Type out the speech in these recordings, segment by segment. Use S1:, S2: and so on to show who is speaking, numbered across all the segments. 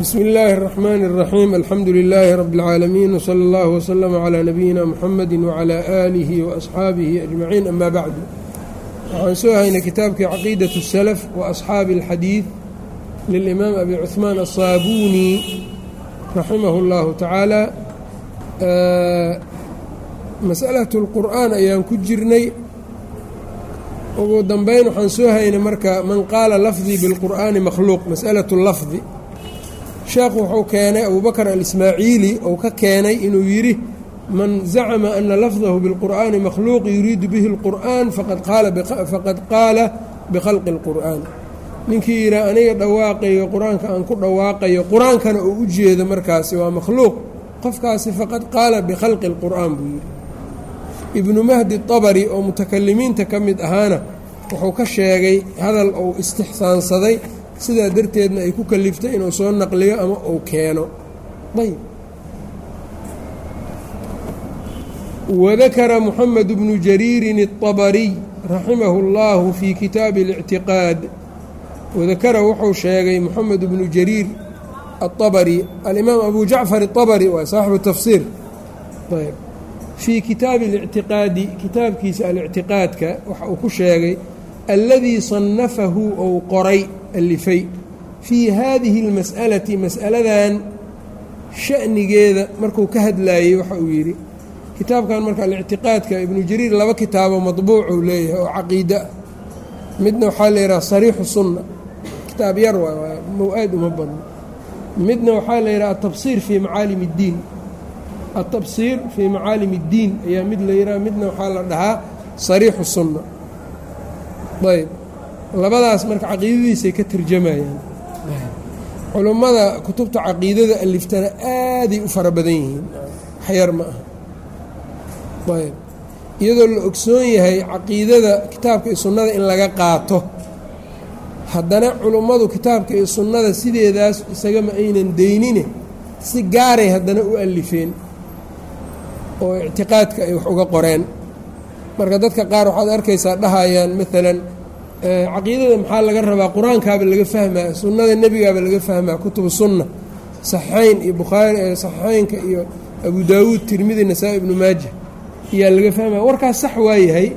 S1: bsmi اllaahi الرaxmn الraxيim alxamdu lilaahi rab اlcaalamiin wslى اllah wslm عlى nabiyina mxamedi wعlى aalihi وaصxaabihi ajmaciin ama bacdu waxaan soo haynay kitaabkii caqiidaة الslf وaصxaabi اlxadiid lilimaam abi cuثmaan الصaabuuni raximah اllahu tacaala masأlaة اlqur'aan ayaan ku jirnay ugu dambeyn waxaan soo haynay marka man qaala lafdii biاlqur'aani makhluuq masأlaة اlafdi sheekhu wuxuu keenay abubakr alismaaciili ou ka keenay inuu yidhi man zacma ana lafdahu biاlqur'aani makhluuq yuriidu bihi اlqur'an faqad qaala bikhalqi اlqur'aan ninkii yidhaha aniga dhawaaqayo qur-aanka aan ku dhawaaqayo qur-aankana uu u jeedo markaasi waa makhluuq qofkaasi faqad qaala bikhalqi اlqur'aan buu yidhi ibnu mahdi طabari oo mutakalimiinta ka mid ahaana wuxuu ka sheegay hadal ou istixsaansaday sidaa darteedna ay ku kaliftay inuu soo naqliyo ama uu keeno ayb wadakara moxamed bnu jariirin الطabariy raximahu اllahu fii kitaabi اlictiqaad wadakara wuxuu sheegay moxamed bnu jariir aلطabari alimaam abu jacfar الطabri waa saaxibu tafsiir ayb fii kitaabi اlictiqaadi kitaabkiisa alictiqaadka waxa uu ku sheegay alladii صanafahu ou qoray alifay fii haadihi اlmas'alati mas'aladan sha'nigeeda markuu ka hadlaayey waxa uu yidhi kitaabkan marka alictiqaadka ibnu jariir laba kitaabo madbuucuu leeyahay oo caqiida ah midna waxaa la yidhaha sariixu sunna kitaab yar waa mow-aad uma badno midna waxaa la yidhaha atabsiir fii macaalim اddiin atabsiir fii macaalim اddiin ayaa mid la yidhaha midna waxaa la dhahaa sariixu sunna ayb labadaas marka caqiidadiisay ka tarjamayaan. Culummada kutubta caqiidada aliftana aaday u fara badan yihiin. Waxyar ma aha. Ayb iyadoo la ogsoon yahay caqiidada kitaabka iyo sunnada in laga qaato. Haddana culummadu kitaabka iyo sunnada sideedaas isagama aynan deynine si gaaray haddana u alifeen oo ictiqaadka ay wax uga qoreen. Marka dadka qaar waxaad arkaysaa dhahayaan maalan caqiidada maxaa laga rabaa? Qur'aankaaba laga fahmaa sunnada nebigaaba laga fahmaa kutubu sunna saxiixayn iyo bukhaari saxiixaynka iyo abu daawuud tirmidi nasaa-i ibnu maaja ayaa laga fahmaya warkaas sax waayahay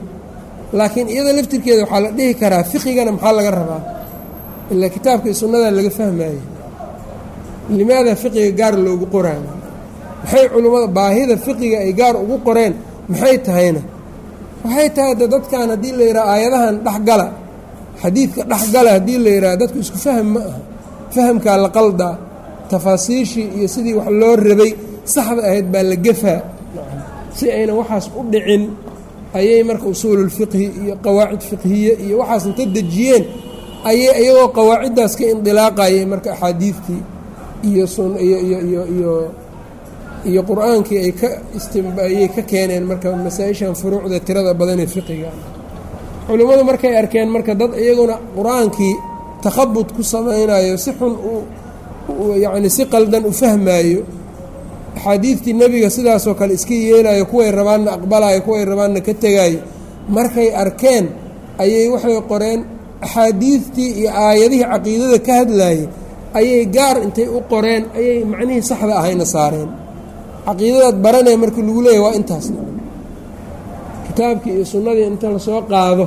S1: laakiin iyada laftirkeeda waxaa la dhihi karaa fiqigana maxaa laga rabaa? Ilaa kitaabka iyo sunnadaa laga fahmaayo limaada fiqiga gaar loogu qoraayo maxay culummada baahida fiqiga ay gaar ugu qoreen? Maxay tahayna? Waxay tahay de dadkan haddii la yidhaha aayadahan dhexgala xadiidka dhexgala haddii la yidhaha dadku isku faham ma aha. Fahamkaa la qaldaa tafaasiishii iyo sidii wax loo rabay saxda ahayd baa la gefaa si ayna waxaas u dhicin ayay marka usuululfiqhi iyo qawaacid fiqhiye iyo waxaas inta dejiyeen ayay iyagoo qawaaciddaas ka indilaaqayay marka axaadiidtii iyo iyo iyo qur'aankii ay ka ayay ka keeneen marka masaa-ishan furuucda tirada badan ee fiqiga culimmadu markay arkeen marka dad iyaguna qur'aankii takhabud ku samaynayo si xun yacni si qaldan u fahmaayo axaadiidtii nebiga sidaasoo kale iska yeelayo kuway rabaanna aqbalayo kuway rabaanna ka tegaayo markay arkeen ayay waxay qoreen axaadiidtii iyo aayadihii caqiidada ka hadlaayay ayay gaar intay u qoreen ayay macnihii saxda ahayna saareen. Caqiidadaad baranaya markii lagu leeyahy waa intaas kitaabkii iyo sunnadii inta la soo qaado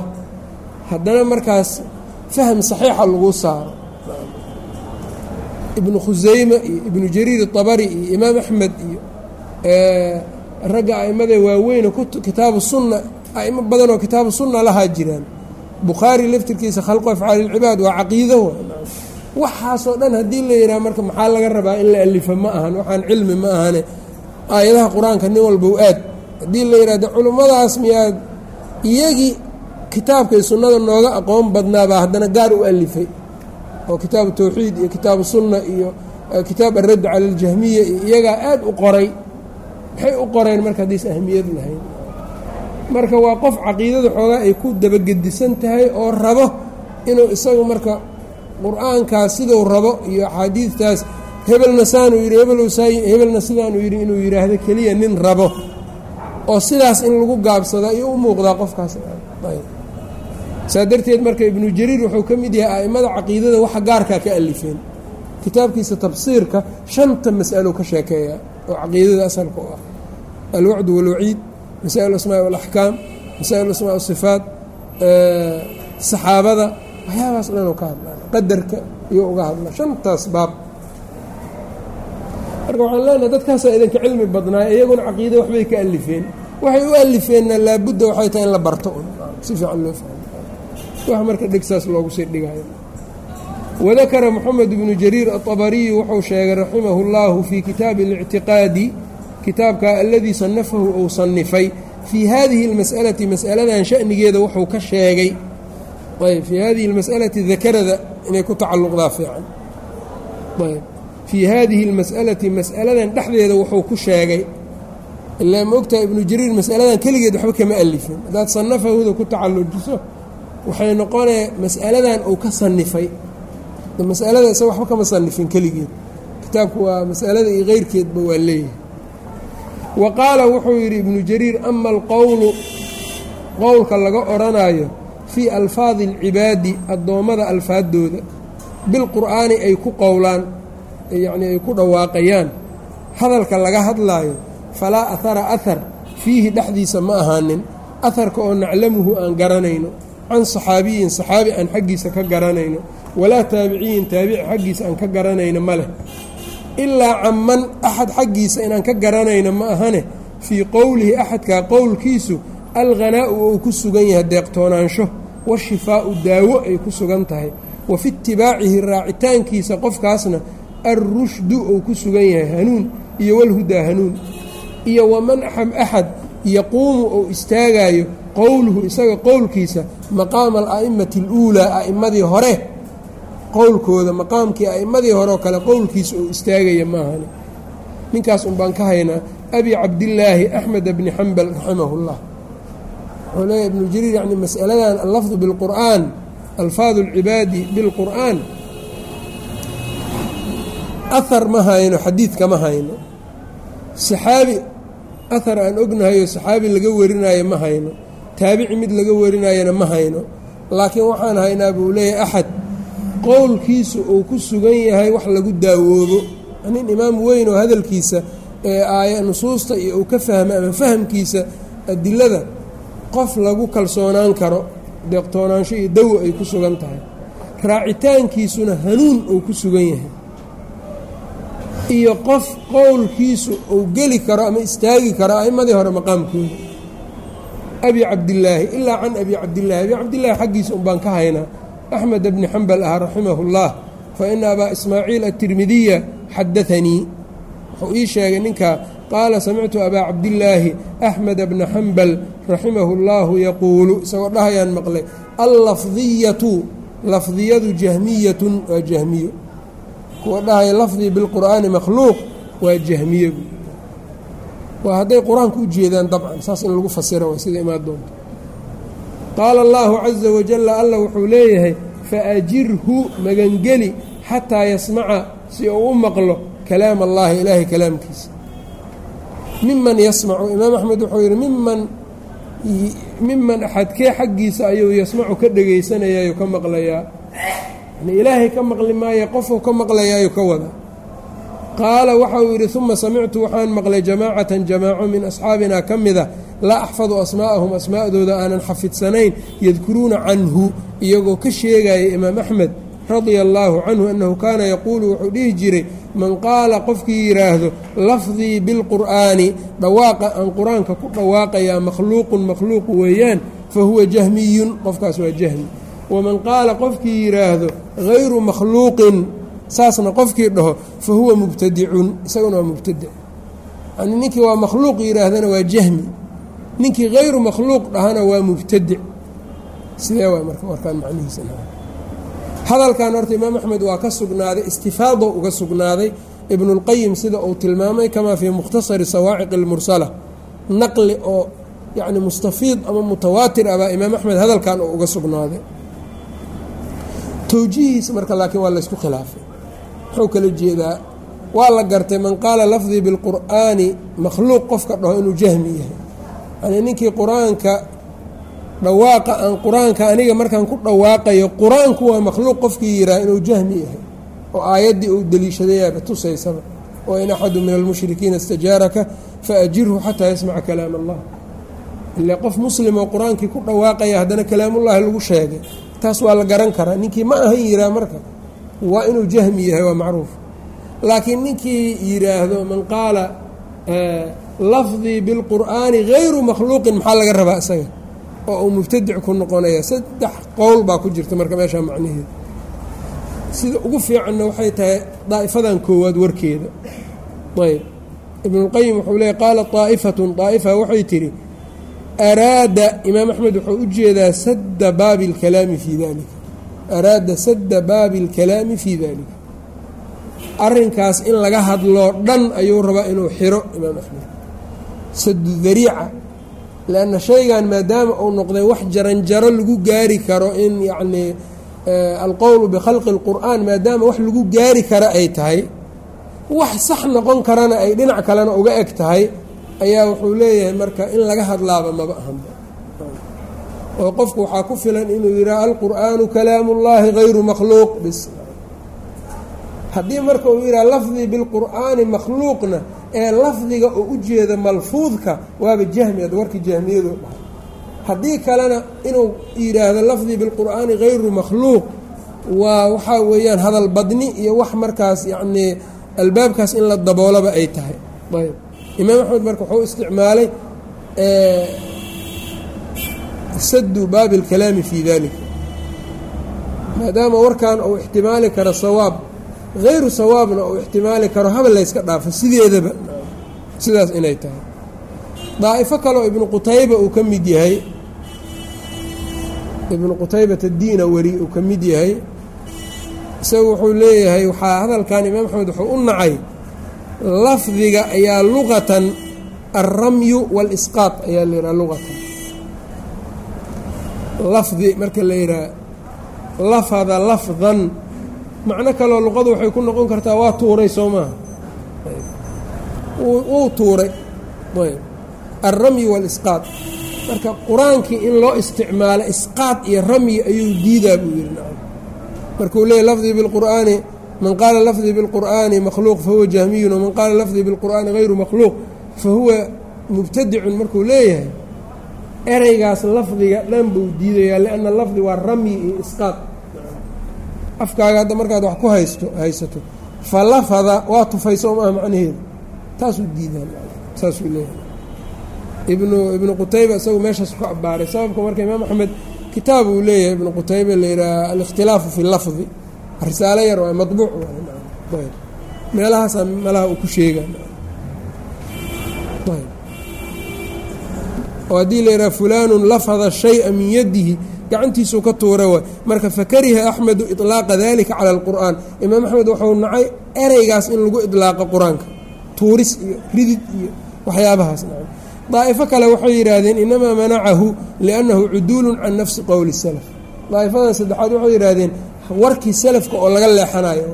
S1: haddana markaas faham saxiixa lagu saaro. Ibnu khusayme iyo ibnu jariir itabari iyo imaam axmed iyo ragga a'immada waaweyne kitaabu sunna a'imo badanoo kitaabu sunna lahaa jiraan. Bukhaari laftirkiisa khalqu afcaali ilcibaad waa caqiido waxaasoo dhan haddii la yidhaha marka maxaa laga rabaa in la alifa ma ahan waxaan cilmi ma ahane. Aayadaha qur'aanka nin walbow aad haddii la yidhahdo culummadaas miyaad iyagii kitaabka iyo sunnada nooga aqoon badnaabaa haddana gaar u alifay oo kitaabu tawxiid iyo kitaabu sunna iyo kitaab alradd cala aljahmiya iyo iyagaa aad u qoray maxay u qoreen marka haddiis ahmiyad lahayn? Marka waa qof caqiidada xoogaa ay ku dabagedisan tahay oo rabo inuu isagu marka qur'aankaas siduu rabo iyo axaadiidtaas hebelna saanuu yidhi hebelna sidaanuu yidhi inuu yidhaahdo keliya nin rabo oo sidaas in lagu gaabsado ayuu u muuqdaa qofkaas. Saa darteed marka ibnu jariir wuxuu ka mid yahay a'immada caqiidada waxa gaarkaa ka alifeen. Kitaabkiisa tafsiirka shanta mas'alo ka sheekeeya oo caqiidada asalka u ah. Alwacdu walwaciid masaa'il asmaa walaxkaam masaa'il asmaa wasifaat saxaabada waxyaabahaas dhan ka hadlaan qadarka iyo uga hadla shantaas baab. Marka waxaan leenahay dadkaasaa idinka cilmi badnaay iyaguna caqiida waxbay ka alifeen waxay u alifeenna laabudda waxay tahay in la barto un si fiican loo fahmo wax marka dhegsaas loogu sii dhigayo wadakara moxamed bnu jariir aطabariyu wuxuu sheegay raximahu اllahu fii kitaabi اlictiqaadi kitaabka aladii sanafahu ou sanifay fii hadihi اlmas'alati mas'aladan sha'nigeeda wuxuu ka sheegay ayb fii hadihi اlmas'alati dakarada inay ku tacalluqdaa fiican ayb fii hadihi اlmas'alati mas'aladan dhexdeeda wuxuu ku sheegay ilaa ma ogtahay ibnu jariir mas'aladan keligeed waxba kama alifin. Haddaad sanafahuda ku tacallujiso waxay noqonaya mas'aladan uu ka sanifay masalada isaga waxba kama sanifin keligeed. Kitaabku waa masalada iyo keyrkeedba waa leeyahay. Wa qaala wuxuu yidhi ibnu jariir ama alqowlu qowlka laga odhanaayo fii alfaadi alcibaadi addoommada alfaaddooda bilqur'aani ay ku qowlaan yacnii ay ku dhawaaqayaan. Hadalka laga hadlaayo falaa ahara ahar fiihi dhexdiisa ma ahaanin. Aharka oo naclamuhu aan garanayno can saxaabiyin saxaabi aan xaggiisa ka garanayno walaa taabiciyin taabici xaggiisa aan ka garanayno ma leh. Ilaa caman axad xaggiisa inaan ka garanayno ma ahane fii qowlihi axadkaa qowlkiisu alghanaa'u ou ku sugan yahay deeqtoonaansho washifaa'u daawo ay ku sugan tahay. Wa fi itibaacihi raacitaankiisa qofkaasna alrushdu ou ku sugan yahay hanuun iyo walhudaa hanuun iyo waman axad yaquumu ou istaagaayo qowluhu isaga qowlkiisa maqaama ala'imati aluulaa a'immadii hore. Qowlkooda maqaamkii a'immadii hore oo kale qowlkiisa oo istaagaya maahani. Ninkaas un ka haynaa abi cabdillaahi axmed bni xambal raximah اllah wuxuu leeyahy ibnu jariir yacni mas'aladan allafdu bilqur'aan alfaadu اlcibaadi bilqur'aan. Ahar ma hayno xadiid kama hayno. Saxaabi ahar aan ognahayo saxaabi laga warinaayo ma hayno. Taabici mid laga warinayana ma hayno. Laakiin waxaan haynaa buu leeyahay axad qowlkiisu uu ku sugan yahay wax lagu daawoobo. Nin imaam weyn oo hadalkiisa ee aaya nusuusta iyo uu ka fahma ama fahamkiisa adilada qof lagu kalsoonaan karo. Deeqtoonaansho iyo dawo ay ku sugan tahay. Raacitaankiisuna hanuun uu ku sugan yahay iyo qof qowlkiisu uu geli karo ama istaagi karo aimadii hore maqaamkooda. Abi cabdillaahi ilaa can abi cabdillaahi. Abi cabdillaahi xaggiisa un baan ka haynaa axmed bni xambal ah raximahu اllaah fa ina abaa ismaaciil atirmidiya xadaanii wuxuu ii sheegay ninkaa qaala samictu abaa cabdillaahi axmed bna xambal raximahu اllahu yaquulu. Isagoo dhahayaan maqlay allafdiyatu lafdiyadu jahmiyatun waa jahmiyo kuwa dhahaya lafdii bilqur'aani makhluuq waa jahmiye waa hadday qur'aanka u jeedaan dabcan saas in lagu fasira waa sida imaan doonto. Qaala allahu caza wajalla alla wuxuu leeyahay faajirhu magangeli xataa yasmaca si uu u maqlo kalaam allaahi ilaahay kalaamkiisa. Miman yasmacu imaam axmed wuxuu yidhi miman miman axadkee xaggiisa ayuu yasmacu ka dhegaysanayaayo ka maqlayaa yani ilaahay ka maqli maayo qofuu ka maqlayaayo ka wada. Qaala waxa uu yidhi uma samictu waxaan maqlay jamaacatan jamaaco min asxaabina ka mida. Laa axfadu asmaa'ahum asmaa'dooda aanan xafidsanayn yadkuruuna canhu. Iyagoo ka sheegaya imaam axmed radia allaahu canhu annahu kaana yaquulu wuxuu dhihi jiray man qaala qofkii yidhaahdo lafdii bilqur'aani dhawaaqa aan qur'aanka ku dhawaaqayaa makhluuqun makhluuq weeyaan fa huwa jahmiyun. Qofkaas waa jahmi waman qaala qofkii yidhaahdo hayru makhluuqin saasna qofkii dhaho fa huwa mubtadicun isaguna waa mubtadic yani ninkii waa makhluuq yidhaahdana waa jahmi ninkii hayru makhluuq dhahana waa mubtadic sidee waay marka warkaan macnihiisa hadalkan horta imaam axmed waa ka sugnaaday istifaado uga sugnaaday ibnulqayim sida uu tilmaamay kamaa fii mukhtasari sawaaciq اlmursala naqli oo yacni mustafiid ama mutawaatir ah baa imaam axmed hadalkan oo uga sugnaaday towjihiisa marka laakiin waa laysku khilaafay muxuu kala jeedaa waa la gartay man qaala lafdii bilqur'aani makhluuq qofka dhaho inuu jahmi yahay yani ninkii qur'aanka dhawaaqa aan qur'aanka aniga markaan ku dhawaaqayo qur'aanku waa makhluuq qofkii yihaah inuu jahmi yahay oo aayaddii uu deliishadayaaba tusaysaba wa in axadu min almushrikiina istajaaraka faajirhu xataa yasmaca kalaam allah ile qof muslim oo qur'aankii ku dhawaaqaya haddana kalaamullaahi lagu sheegay taas waa la garan karaa. Ninkii ma ahan yiraa marka waa inuu jahmi yahay waa macruuf. Laakiin ninkii yidhaahdo man qaala lafdii bilqur'aani hayru makhluuqin maxaa laga rabaa isaga? Oo uu mubtadic ku noqonaya. Saddex qowl baa ku jirta marka meeshaa macnaheeda sida ugu fiicanna waxay tahay daa'ifadan koowaad warkeeda. Ayb ibnulqayim wuxuu leeyay qaala daa'ifatun daa'ifa waxay tidhi araada imaam axmed wuxuu u jeedaa sadda baabi اlkalaami fii dalika araada sadda baabi اlkalaami fii dalika arrinkaas in laga hadloo dhan ayuu rabaa inuu xiro imaam axmed sadu dariica lanna shaygan maadaama uu noqday wax jaranjaro lagu gaari karo in yacnii alqowlu bikhalqi اlqur'aan maadaama wax lagu gaari kara ay tahay wax sax noqon karana ay dhinac kalena uga eg tahay ayaa wuxuu leeyahay marka in laga hadlaaba maba ahanba. Oo qofku waxaa ku filan inuu yidhaha alqur'aanu kalaamu اllahi hayru makhluuq bis. Haddii marka uu yidhaha lafdii bilqur'aani makhluuqna ee lafdiga oo u jeeda malfuudka waaba jahmiyad warkii jahmiyadu haddii kalena inuu yidhaahdo lafdii bilqur'aani hayru makhluuq waa waxaa weeyaan hadal badni iyo wax markaas yacnii albaabkaas in la daboolaba ay tahay. Ayb imaam axmed marka wuxuu isticmaalay sadu baabi اlkalaami fii dalika maadaama warkan uu ixtimaali karo sawaab hayru sawaabna uu ixtimaali karo habal layska dhaafo sideedaba sidaas inay tahay. Daa'ifo kaleoo ibnu qutayba uu ka mid yahay ibnu qutaybata diina weri uu ka mid yahay isagu wuxuu leeyahay waxaa hadalkan imaam axmed wuxuu u nacay lafdiga ayaa luqatan alramyu waalisqaad ayaa la yidhaha luqatan lafdi marka la yidhaha lafada lafdan macno kaleo luqadu waxay ku noqon kartaa waa tuuray soo maaha. Wuu tuuray. Ayb. Alramyi waalisqaad marka qur'aankii in loo isticmaalo isqaad iyo ramyi ayuu diidaa buu yidhi markuu leeyay lafdii bilqur'aani man qaala lafdii bilqur'aani makhluuq fahuwa jahmiyun waman qaala lafdii bilqur'aani hayru makhluuq fahuwa mubtadicun markuu leeyahay ereygaas lafdiga dhan buu diidayaa lianna lafdi waa ramyi iyo isqaad afkaaga hadda markaad wax ku haysto haysato fa lafada waa tufayso maaha macnaheedu. Taasuu diidaa saasuu leeyahay. Ibnu ibnu qutayba isagu meeshaas ku abaaray sababka marka imaam axmed kitaab uu leeyahay ibnu qutayba la yidhaaha alikhtilaafu fi lafdi risaalo yar waa madbuuc ayb meelahaasaa malaha uu ku sheega oo haddii la yidhaha fulaanun lafada shaya min yadihi. Gacantiisuu ka tuura waay marka fakariha axmedu iطlaaqa dalika cala alqur'aan. Imaam axmed wuxuu nacay ereygaas in lagu idlaaqo qur'aanka. Tuuris iyo ridid iyo waxyaabahaas daa'ifo kale waxay yidhaahdeen inamaa manacahu liannahu cuduulun can nafsi qowli salaf. Daa'ifadan saddexaad waxay yidhaahdeen warkii salafka oo laga leexanayo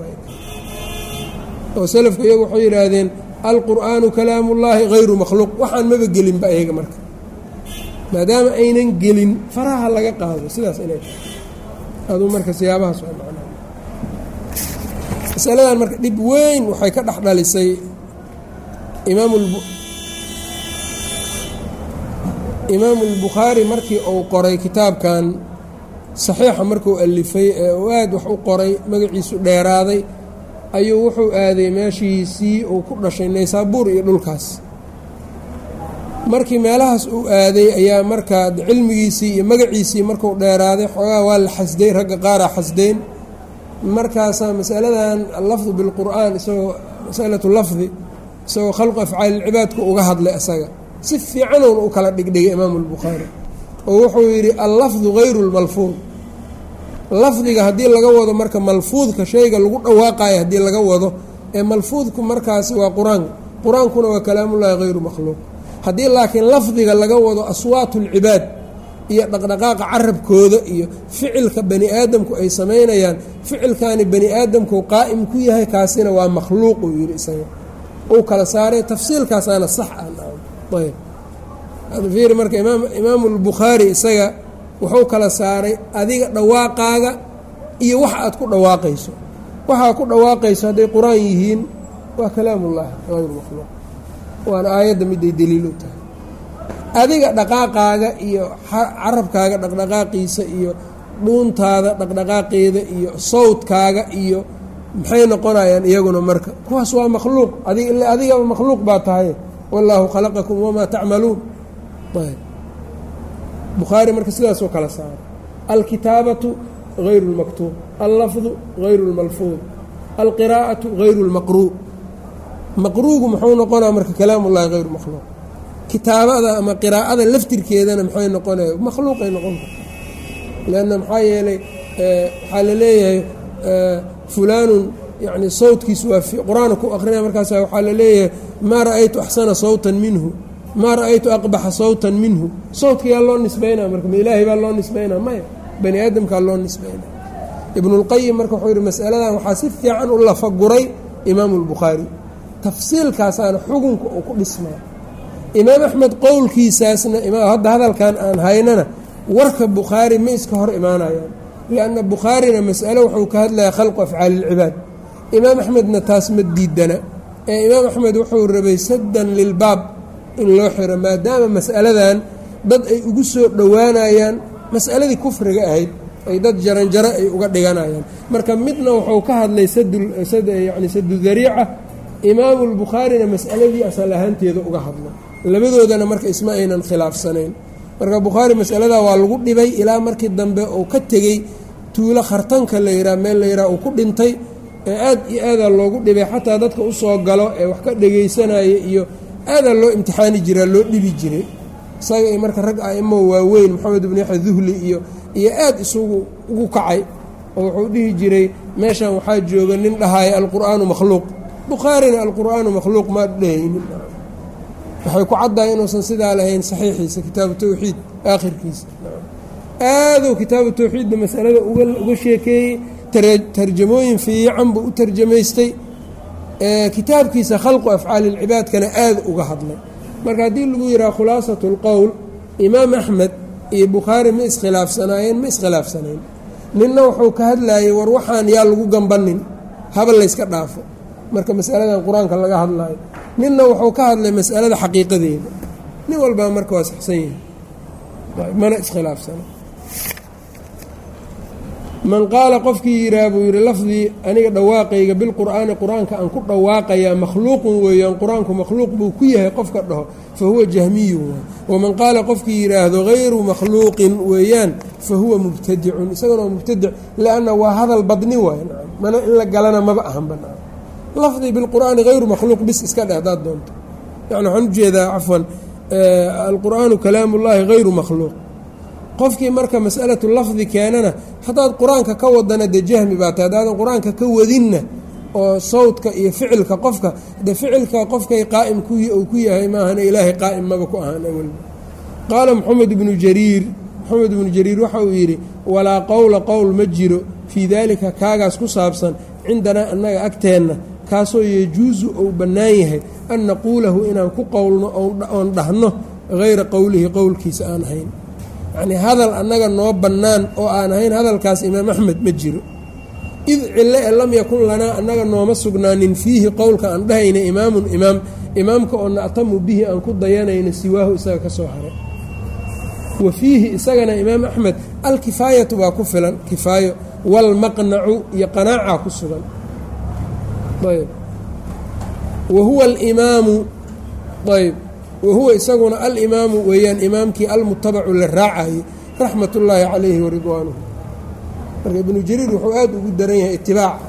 S1: oo salafka iyagu waxay yidhaahdeen alqur'aanu kalaamu ullaahi hayru makhluuq. Waxaan maba gelinba iyaga marka. Maadaama aynan gelin faraha laga qaado sidaas inay aduu marka siyaabahaas masaladan marka dhib weyn waxay ka dhex dhalisay imaam imaamu albukhaari markii uu qoray kitaabkan saxiixa markuu alifay ee uu aad wax u qoray magaciisu dheeraaday ayuu wuxuu aaday meeshiisii uu ku dhashay naysaabuur iyo dhulkaas. Markii meelahaas uu aaday ayaa markaa cilmigiisii iyo magaciisii marku dheeraaday xoogaa waa la xasday ragga qaaraa xasdeen. Markaasaa masaladan allafdu bilqur'aan isagoo masalatu lafdi isagoo khalqu afcaalilcibaadku uga hadlay isaga si fiicanuun u kala dhigdhigay imaamu albukhaari oo wuxuu yidhi allafdu hayru lmalfuud lafdiga haddii laga wado marka malfuudka shayga lagu dhawaaqayo haddii laga wado ee malfuudku markaasi waa qur'aanka qur'aankuna waa kalaamullaahi hayru makhluuq. Haddii laakiin lafdiga laga wado aswaatu ulcibaad iyo dhaqdhaqaaqa carabkooda iyo ficilka bani aadamku ay samaynayaan ficilkaani bani aadamku qaa'im ku yahay kaasina waa makhluuq uu yidhi isaga. Uu kala saaray tafsiilkaasaana sax ah ayb fiiri marka imaam albukhaari isaga wuxuu kala saaray adiga dhawaaqaaga iyo wax aad ku dhawaaqayso. Waxaa ku dhawaaqayso hadday qur'aan yihiin waa kalaamullahi hayru makhluuq waana aayadda miday daliil u tahay. Adiga dhaqaaqaaga iyo carabkaaga dhaqdhaqaaqiisa iyo dhuuntaada dhaqdhaqaaqeeda iyo sawdkaaga iyo maxay noqonayaan iyaguna marka. Kuwaas waa makhluuq. Adigaba makhluuq baa tahay. Wallaahu khalaqakum wamaa tacmaluun. Ayb bukhaari marka sidaasoo kala saaray alkitaabatu hayru اlmaktuub allafdu hayru اlmalfuud alqiraa'atu hayru اlmaqruu maqruugu muxuu noqonaa marka kalaam ullahi hayru makhluuq kitaabada ama qiraa'ada laftirkeedana maxay noqonaya makhluuqay noqon karta lanna maxaa yeelay waxaa la leeyahay fulaanun yani sawtkiisu waa qur-aana ku akrinaya markaas waxaa la leeyahay maa ra'aytu axsana sawtan minhu maa ra'aytu aqbaxa sawtan minhu? Sawtka yaa loo nisbaynaa marka ma ilaahay baa loo nisbaynaa? Maya bani aadamkaa loo nisbaynaa. Ibnulqayim marka wuxuu yihi masaladan waxaa si fiican u lafaguray imaamu lbukhaari tafsiilkaasaana xugunka uu ku dhismaa imaam axmed qowlkiisaasna hadda hadalkan aan haynana warka bukhaari ma iska hor imaanayaan. Lianna bukhaarina mas'alo wuxuu ka hadlaya khalqu afcaali ilcibaad imaam axmedna taas ma diidana ee imaam axmed wuxuu rabay saddan lilbaab in loo xiro maadaama mas'aladan dad ay ugu soo dhowaanayaan mas'aladii kufriga ahayd ay dad jaranjaro ay uga dhiganayaan. Marka midna wuxuu ka hadlay yani sadu dariica imaamu lbukhaarina mas'aladii asal ahaanteeda uga hadlay labadoodana marka isma aynan khilaafsanayn. Marka bukhaari masaladaa waa lagu dhibay ilaa markii dambe uu ka tegey tuulo khartanka la yihaha meel la yihaha uu ku dhintay ee aad iyo aadaa loogu dhibay xataa dadka u soo galo ee wax ka dhegaysanaya iyo aadaa loo imtixaani jiraa loo dhibi jiray isaga iyo marka rag aimo waaweyn maxamed ibnu yaxya duhli iyo iyo aad isugu ugu kacay oo wuxuu dhihi jiray meeshan waxaa jooga nin dhahaya alqur'aanu makhluuq. Bukhaarina alqur'aanu makhluuq ma dhehaynin waxay ku caddahay inuusan sidaa lahayn saxiixiisa kitaabu tawxiid aakhirkiisa. Aaduu kitaabu tawxiidda masalada uga sheekeeyey tarjamooyin fiican buu u tarjamaystay kitaabkiisa khalqu afcaali ilcibaadkana aad uga hadlay. Marka haddii lagu yidhaha khulaasatu lqowl imaam axmed iyo bukhaari ma iskhilaafsanaayeen ma iskhilaafsanayn. Ninna wuxuu ka hadlayay war waxaan yaa lagu gambanin haba layska dhaafo. Marka masaladan qur'aanka laga hadlayo ninna wuxuu ka hadlay masalada xaqiiqadeeda. Nin walbaa marka waa saxsan yahay. Mana iskhilaafsana man qaala qofkii yihaah buu yidhi lafdii aniga dhawaaqayga bilqur'aani qur'aanka aan ku dhawaaqayaa makhluuqun weeyaan qur'aanku makhluuq buu ku yahay qofka dhaho fa huwa jahmiyun waman qaala qofkii yidhaahdo hayru makhluuqin weeyaan fa huwa mubtadicun isagana waa mubtadic lianna waa hadal badni waay mana in la galana maba ahanba. Lafdii bilqur'aani hayru makhluuq bis iska dheh hadaad doonto. Yani waxaan u jeedaa cafwan alqur'aanu kalaamullaahi hayru makhluuq qofkii marka masalatu lafdi keenana haddaad qur'aanka ka wadana dee jahmi baa tahay haddaadan qur'aanka ka wadinna oo sawdka iyo ficilka qofka de ficilka qofkay qaa'im uu ku yahay maahana ilaahay qaa'im maba ku ahaan awalba qaala moxamed ibnu jariir moxamed ibnu jariir waxa uu yidhi walaa qowla qowl ma jiro fii daalika kaagaas ku saabsan cindanaa annaga agteenna kaasoo yejuusu uu bannaan yahay an naquulahu inaan ku qowlno oon dhahno hayra qowlihi qowlkiisa aan ahayn yacnii hadal annaga noo bannaan oo aan ahayn hadalkaas imaam axmed ma jiro. Id cille e lam yakun lanaa annaga nooma sugnaanin fiihi qowlka aan dhahayna imaamun imaam imaamka oo na'tamu bihi aan ku dayanayno siwaahu isaga ka soo haray wa fiihi isagana imaam axmed alkifaayatu baa ku filan kifaayo. Waalmaqnacu iyo qanaaca ku sugan. Ayb wa huwa alimaamu ayb wa huwa isaguna alimaamu weeyaan imaamkii almutabacu la raacayay raxmat ullaahi calayhi waridwaanuhu marka ibnu jariir wuxuu aad ugu daran yahay itibaaca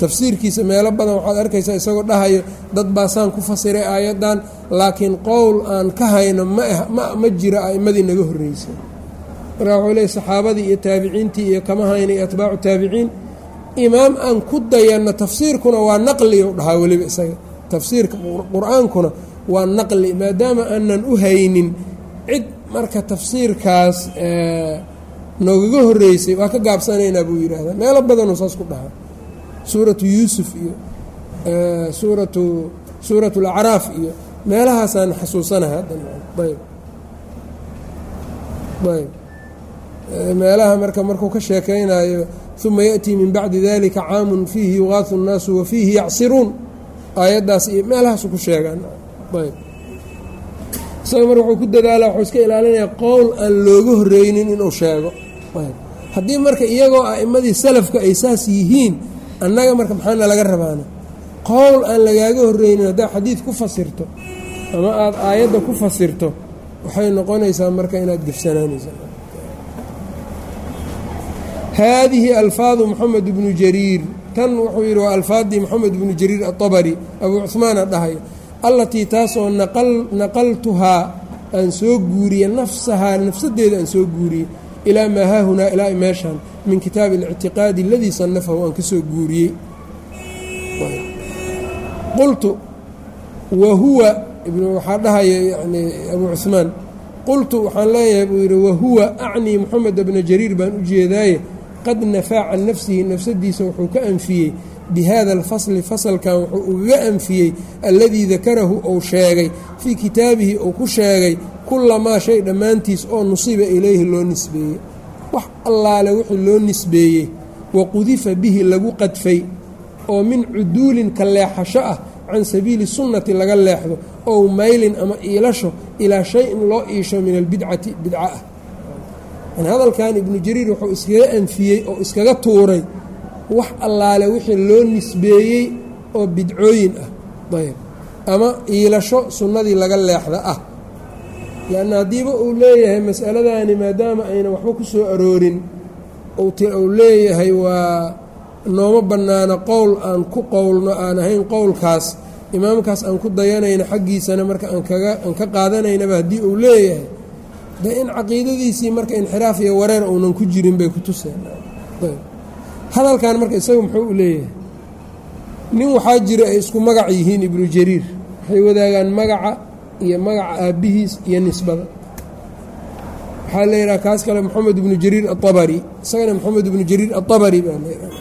S1: tafsiirkiisa meelo badan waxaad arkaysaa isagoo dhahayo dad baasaan ku fasiray aayaddan laakiin qowl aan ka hayno ma jira a'immadii naga horreysay. Marka wuxuu leeyay saxaabadii iyo taabiciintii iyo kama hayna iyo atbaacu taabiciin imaam aan ku dayanno tafsiirkuna waa naqli u dhahaa weliba isaga. Tafsiirka qur'aankuna waa naqli maadaama aanan u haynin cid marka tafsiirkaas noogaga horreysay waa ka gaabsanaynaa buu yidhaahdaa meelo badanuu saas ku dhahaa suuratu yuusuf iyo suuratu suuratu alacraaf iyo meelahaasaan xasuusanaha haddaayb ayb meelaha marka markuu ka sheekaynayo uma yaأtii min bacdi dalika caamun fiihi yuqaahu الnaasu wa fiihi yacsiruun aayaddaas iyo meelahaasu ku sheegaan ayb isaga marka wuxuu ku dadaalaa wuxuu iska ilaalinaya qowl aan looga horreynin inuu sheego. Haddii marka iyagoo a'imadii salafka ay saas yihiin annaga marka maxaana laga rabaana qowl aan lagaaga horreynin haddaad xadiid ku fasirto ama aada aayadda ku fasirto waxay noqonaysaa marka inaad gefsanaanaysa haadihi alfaadu moxamed bnu jariir. Tan wuxuu yidhi waa alfaaddii moxamed bnu jariir aطabari abuu cuhmaana dhahay allatii taasoo naqaltuhaa aan soo guuriye nafsahaa nafsadeeda aan soo guuriyey ilaa maa haahunaa ilaa meeshaan min kitaabi اlictiqaadi aladii sanafahu aan ka soo guuriyey. Qultu wa huwa waxaa dhahaya yani abuu cuhmaan qultu waxaan leeyahay buu yidhi wahuwa acnii moxamed bna jariir baan u jeedaaye qad nafaa can nafsihi nafsadiisa wuxuu ka anfiyey bihada alfasli fasalkan wuxuu ugaga anfiyey alladii dakarahu uu sheegay fii kitaabihi uu ku sheegay kulamaa shay dhammaantiis oo nusiba ilayhi loo nisbeeyey wax allaale wixii loo nisbeeyey wa qudifa bihi lagu qadfay oo min cuduulin ka leexasho ah can sabiili sunnati laga leexdo ow maylin ama iilasho ilaa shay-in loo iisho min albidcati bidca ah hadalkan ibnu jariir wuxuu iskaga anfiyey oo iskaga tuuray wax allaale wixii loo nisbeeyey oo bidcooyin ah. Ayb. Ama iilasho sunnadii laga leexda ah. Lanna haddiiba uu leeyahay masaladani maadaama aynan waxba ku soo aroorin uu leeyahay waa nooma bannaano qowl aan ku qowlno aan ahayn qowlkaas. Imaamkaas aan ku dayanayna xaggiisana marka aan kaga aan ka qaadanaynaba haddii uu leeyahay dee in caqiidadiisii marka inxiraaf iyo wareer uunan ku jirin bay ku tuseen hadalkan marka isagu muxuu u leeyahay nin waxaa jira ay isku magac yihiin ibnu jariir. Waxay wadaagaan magaca iyo magaca aabbihiis iyo nisbada. Waxaa la yidhaha kaas kale moxamed ibnu jariir aabari isagana moxamed ibnu jariir aabari baa la yidhaha.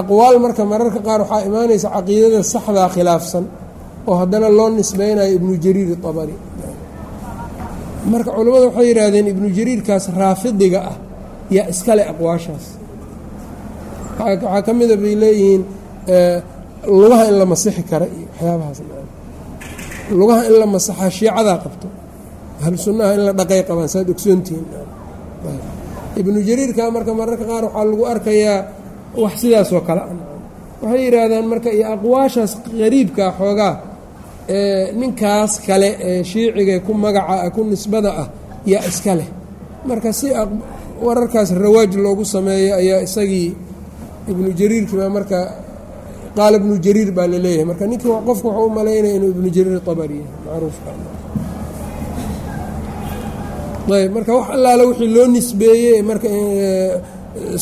S1: Aqwaal marka mararka qaar waxaa imaanaysa caqiidada saxdaa khilaafsan oo haddana loo nisbeynayo ibnu jariir abari marka culammadu waxay yidhaahdeen ibnu jariirkaas raafidiga ah yaa iskale aqwaashaas waxaa ka mida bay leeyihiin lugaha in la masixi kara iyo waxyaabahaas. Lugaha in la masaxa shiicadaa qabto ahlu in la dhaqay qabaan saad ogsoontihiin. Ibnu jariirka marka mararka qaar waxaa lagu arkayaa wax sidaasoo kale. A waxay yidhaahdaan marka iyo aqwaashaas qariibka xoogaa ninkaas kale ee shiiciga ku magaca ku nisbada ah yaa iska leh. Marka si wararkaas rawaaj loogu sameeyo ayaa isagii ibnu jariirkiibaa marka qaala ibnu jariir baa la leeyahay marka ninkii qofku waxuu u malaynaya inuu ibnu jariir abari macruufka ayb marka wax allaale wixii loo nisbeeyey marka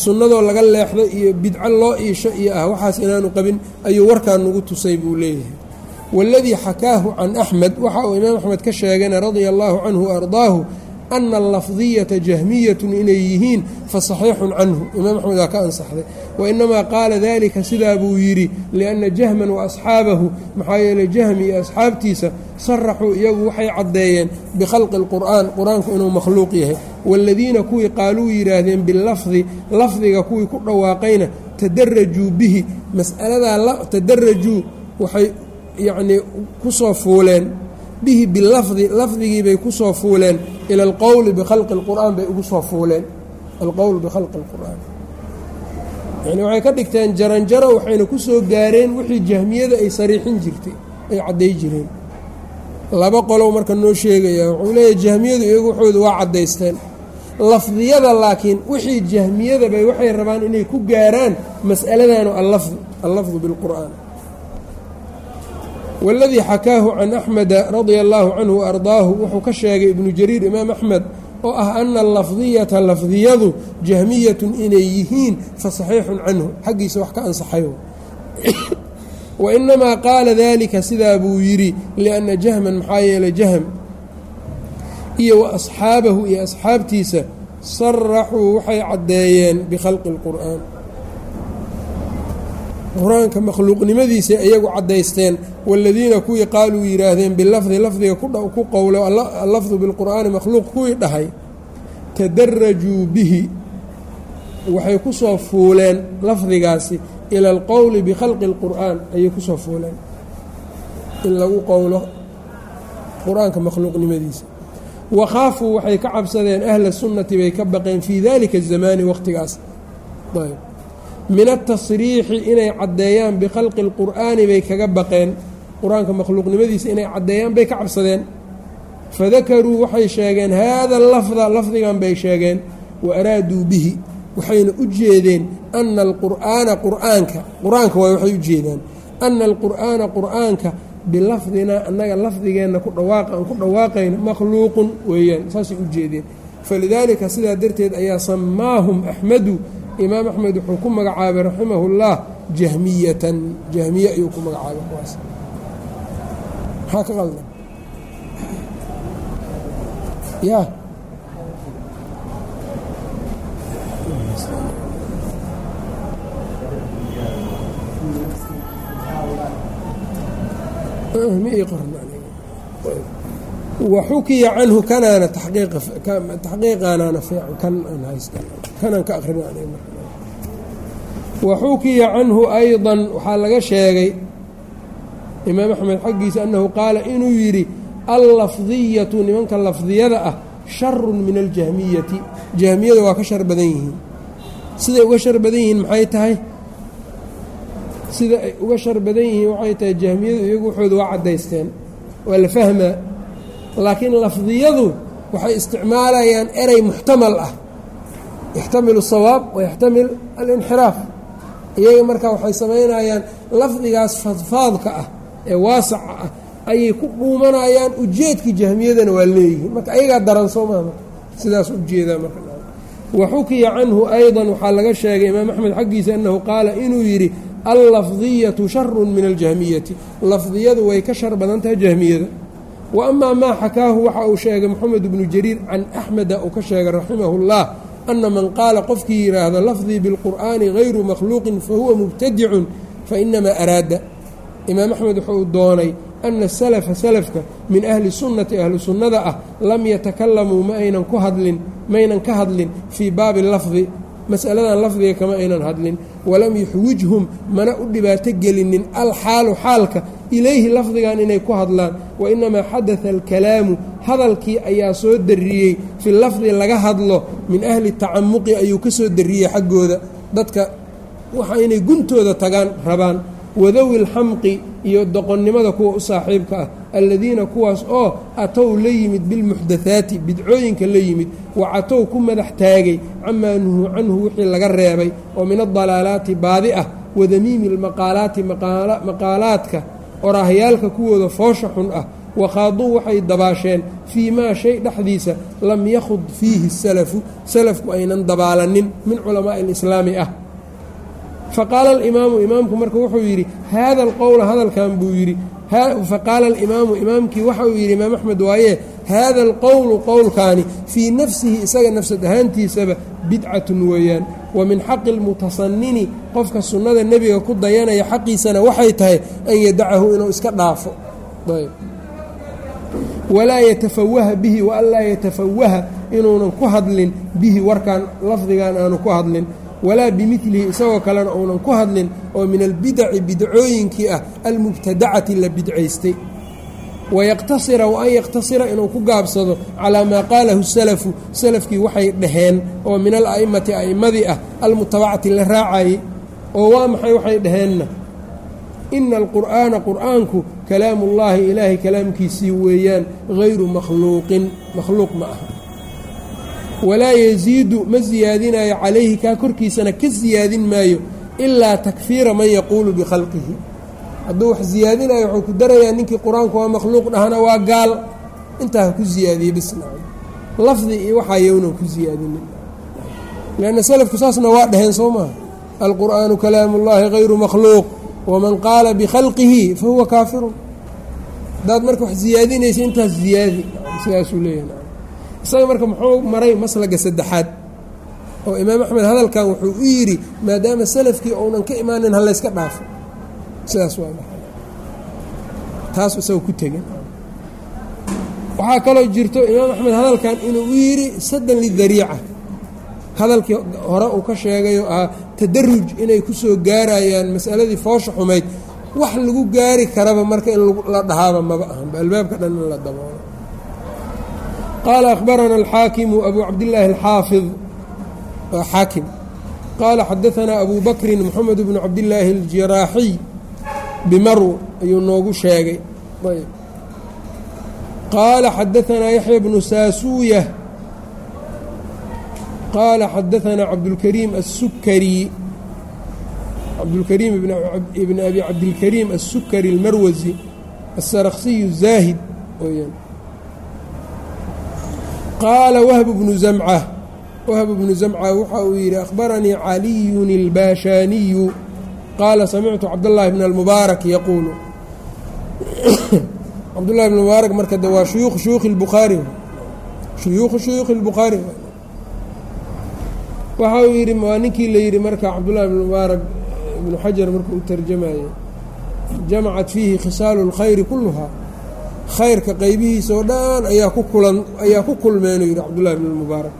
S1: sunnadoo laga leexdo iyo bidco loo iisho iyo ah waxaas inaanu qabin ayuu warkaan nagu tusay buu leeyahay. Waladii xakaahu can axmed waxa uu imaam axmed ka sheegana radia allaahu canhu waardaahu ana allafdiyata jahmiyatun inay yihiin fasaxiixun canhu imaam axmed waa ka ansaxday wainamaa qaala dalika sidaa buu yidhi lianna jahman waasxaabahu maxaa yeeley jahmi iyo asxaabtiisa saraxuu iyagu waxay caddeeyeen bikhalqi اlqur'aan qur'aanku inuu makhluuq yahay waaladiina kuwii qaaluu yidhaahdeen bilafdi lafdiga kuwii ku dhawaaqayna tadarajuu bihi mas'aladaa tadarajuu waxay yacnii ku soo fuuleen bihi bilafdi lafdigiibay ku soo fuuleen ila alqowli bikhalqi اlqur'aan bay ugu soo fuuleen. Alqowl bikhalqi اlqur'aan yani waxay ka dhigteen jaranjaro waxayna ku soo gaareen wixii jahmiyada ay sariixin jirtay ay cadday jireen. Laba qolow marka noo sheegaya wuxuu leeyahy jahmiyadu iyagu waxooda waa caddaysteen. Lafdiyada laakiin wixii jahmiyada bay waxay rabaan inay ku gaaraan mas'aladanu allafdu allafdu bilqur'aan waladii xakaahu can axmeda radia allaahu canhu waardaahu wuxuu ka sheegay ibnu jariir imaam axmed oo ah ana alafdiyata lafdiyadu jahmiyatun inay yihiin fa saxiixun canhu xaggiisa wax ka ansaxayo wainamaa qaala dalika sidaa buu yidhi lianna jahman maxaa yeelay jahm iyo wa asxaabahu iyo asxaabtiisa saraxuu waxay caddeeyeen bikhalqi اlqur'aan qur-aanka makhluuqnimadiisa iyagu caddaysteen waaladiina kuwii qaaluu yidhaahdeen bilafdi lafdiga ku qowlo allafdu bilqur'aani makhluuq kuwii dhahay tadarajuu bihi waxay ku soo fuuleen lafdigaasi ila alqowli bikhalqi اlqur'aan ayay kusoo fuuleen in lagu qowlo qur-aanka makhluuqnimadiisa wakhaafuu waxay ka cabsadeen ahla sunnati bay ka baqeen fii dalika الzamaani waqtigaas min atasriixi inay caddeeyaan bikhalqi اlqur'aani bay kaga baqeen. Qur'aanka makhluuqnimadiisa inay caddeeyaan bay ka cabsadeen. Fadakaruu waxay sheegeen haada lafda lafdigan bay sheegeen. Wa araaduu bihi. Waxayna u jeedeen ana alqur'aana qur'aanka. Qur'aanka waay waxay u jeedaan. Ana alqur'aana qur'aanka bilafdinaa annaga lafdigeenna ku dhawaaqa aan ku dhawaaqayno makhluuqun weeyaan saasay u jeedeen. Falidaalika sidaa darteed ayaa samaahum axmedu imaam axmed wuxuu ku magacaabay raximahu jahmiyatan jahmiye ayuu ku magacaabay kuwaas. Maxaa ka qaldan? Ya waxukiya canhu kanaana taxqiiqaanaana fiican kan canhu ayضa waxaa laga sheegay imaam axmed xaggiisa annahu qaala inuu yidhi allafdiyatu nimanka lafdiyada ah sharu min aljahmiyati jahmiyada waa ka shar badan yihiin siday uga shar badan yihiin maxay tahay sida ay uga shar badan yihiin waxay tahay jahmiyadu iyagu waxooda waa caddaysteen waa la fahmaa laakiin lafdiyadu waxay isticmaalayaan erey muxtamal ah. Yaxtamilu sawaab wa yaxtamil alinxiraaf. Iyaga marka waxay samaynayaan lafdigaas fadfaadka ah ee waasaca ah ayay ku dhuumanayaan ujeedkii jahmiyadana waa leeyihiin. Marka ayagaa daran soo maa marka sidaas u jeedaa marka. Waxukiya canhu ayضa waxaa laga sheegay imaam axmed xaggiisa annahu qaala inuu yidhi allafdiyatu sharu min aljahmiyati lafdiyadu way ka shar badan tahay jahmiyada wa amaa maa xakaahu waxa uu sheegay moxamed bnu jariir can axmeda uu ka sheegay raximahu اllah ana man qaala qofkii yidhaahdo lafdii bilqur'aani gayru makhluuqin fahuwa mubtadicun fainamaa araada. Imaam axmed wuxuu doonay ana salafa salafka min ahli sunnati ahlu sunnada ah lam yatakalamuu ma aynan ku hadlin maynan ka hadlin fii baabi lafdi masaladan lafdiga kama aynan hadlin walam yuxwijhum mana u dhibaato gelinin alxaalu xaalka ilayhi lafdigan inay ku hadlaan wainamaa xadaa alkalaamu hadalkii ayaa soo dariyey fi lafdi laga hadlo min ahli tacamuqi ayuu ka soo dariyey xaggooda. Dadka waxa inay guntooda tagaan rabaan wadawi lxamqi iyo doqonnimada kuwa u saaxiibka ah alladiina kuwaas oo atow la yimid bilmuxdathaati bidcooyinka la yimid wa catow ku madax taagay camaa nuhuu canhu wixii laga reebay oo min adalaalaati baadi ah wadamiimi lmaqaalaati maqaalaadka oraahyaalka kuwooda foosha xun ah wakhaaduu waxay dabaasheen fii maa shay dhexdiisa lam yakhud fiihi salafu salafku aynan dabaalanin min culamaa'i alislaami ah. Faqaala alimaamu imaamku marka wuxuu yidhi haada alqowla hadalkan buu yidhi faqaala alimaamu imaamkii waxa uu yidhi imaam axmed waaye haada alqowlu qowlkaani fii nafsihi isaga nafsad ahaantiisaba bidcatun weeyaan wa min xaqi lmutasanini qofka sunnada nebiga ku dayanaya xaqiisana waxay tahay an yadacahu inuu iska dhaafo. Walaa yatafawaha bihi wa an laa yatafawaha inuunan ku hadlin bihi warkan lafdigan aanu ku hadlin. Walaa bimilihi isagoo kalena uunan ku hadlin oo min albidaci bidcooyinkii ah almubtadacati la bidcaystay wayaqtasira wa an yaqtasira inuu ku gaabsado calaa maa qaalahu salafu salafkii waxay dhaheen oo min ala'imati a'immadii ah almutabacati la raacayey oo waa maxay waxay dhaheenna ina alqur'aana qur'aanku kalaamullaahi ilaahay kalaamkiisii weeyaan hayru makhluuqin makhluuq ma aha walaa yasiidu ma siyaadinayo calayhi kaa korkiisana ka siyaadin maayo ilaa takfiira man yaquulu bikhalqihi hadduu wax siyaadinayo wuxuu ku darayaa ninkii qur'aanku waa makhluuq dhahana waa gaal. Intaa ha ku siyaadiye bisna lafdi iyo waxaa yownan ku siyaadinin lanna salafku saasna waa dhaheen soo maaha alqur'aanu kalaamu ullaahi hayru makhluuq waman qaala bikhalqihi fa huwa kaafirun. Haddaad marka wax siyaadinaysa intaas siyaadi sidaasuu leeyahay isaga marka muxuu maray maslaga saddexaad. Oo imaam axmed hadalkan wuxuu u yidhi maadaama salafkii ounan ka imaanin ha layska dhaafo sidaas waxaa kaloo jirto imaam axmed hadalkan inuu u yidhi saddan lidariica hadalkii hore uu ka sheegayo ah tadaruj inay ku soo gaarayaan masaladii foosha xumayd. Wax lagu gaari karaba marka in la dhahaaba maba ahanba albaabka dhan in la daboolo qaala akhbarana alxaakimu abu cabdillaahi alxaafid xaakim qaala xadaanaa abu bakrin moxamed bnu cabdillaahi aljiraaxiy bimaru ayuu noogu sheegay. Qaala xadaanaa yaxya bnu saasuuya. Qaala xadaanaa cabdulkariim asukari cabdulkariim ibn abi cabdilkariim asukari almarwasi asaraksiyu zaahid. Qaala wahb bnu zamca. Wahb bnu zamca waxa uu yidhi akhbaranii caliyun اlbaashaaniyu qaala samictu cabdاllahi bn اlmubaarak yaquulu cabdullahi bn mubaarak marka de waa shuyuukh shuyuukhi اlbukhaari shuyuukhu shuyuukhi اlbukhaari waxa uu yidhi waa ninkii la yidhi marka cabdullahi bn mubaarak ibnu xajar markuu u tarjamaye jamacat fiihi khisaalu اlkhayri kuluhaa khayrka qeybihiisa oo dhan ayaa ku kulan ayaa ku kulmeenuu yidhi cabdullahi bn mubaarak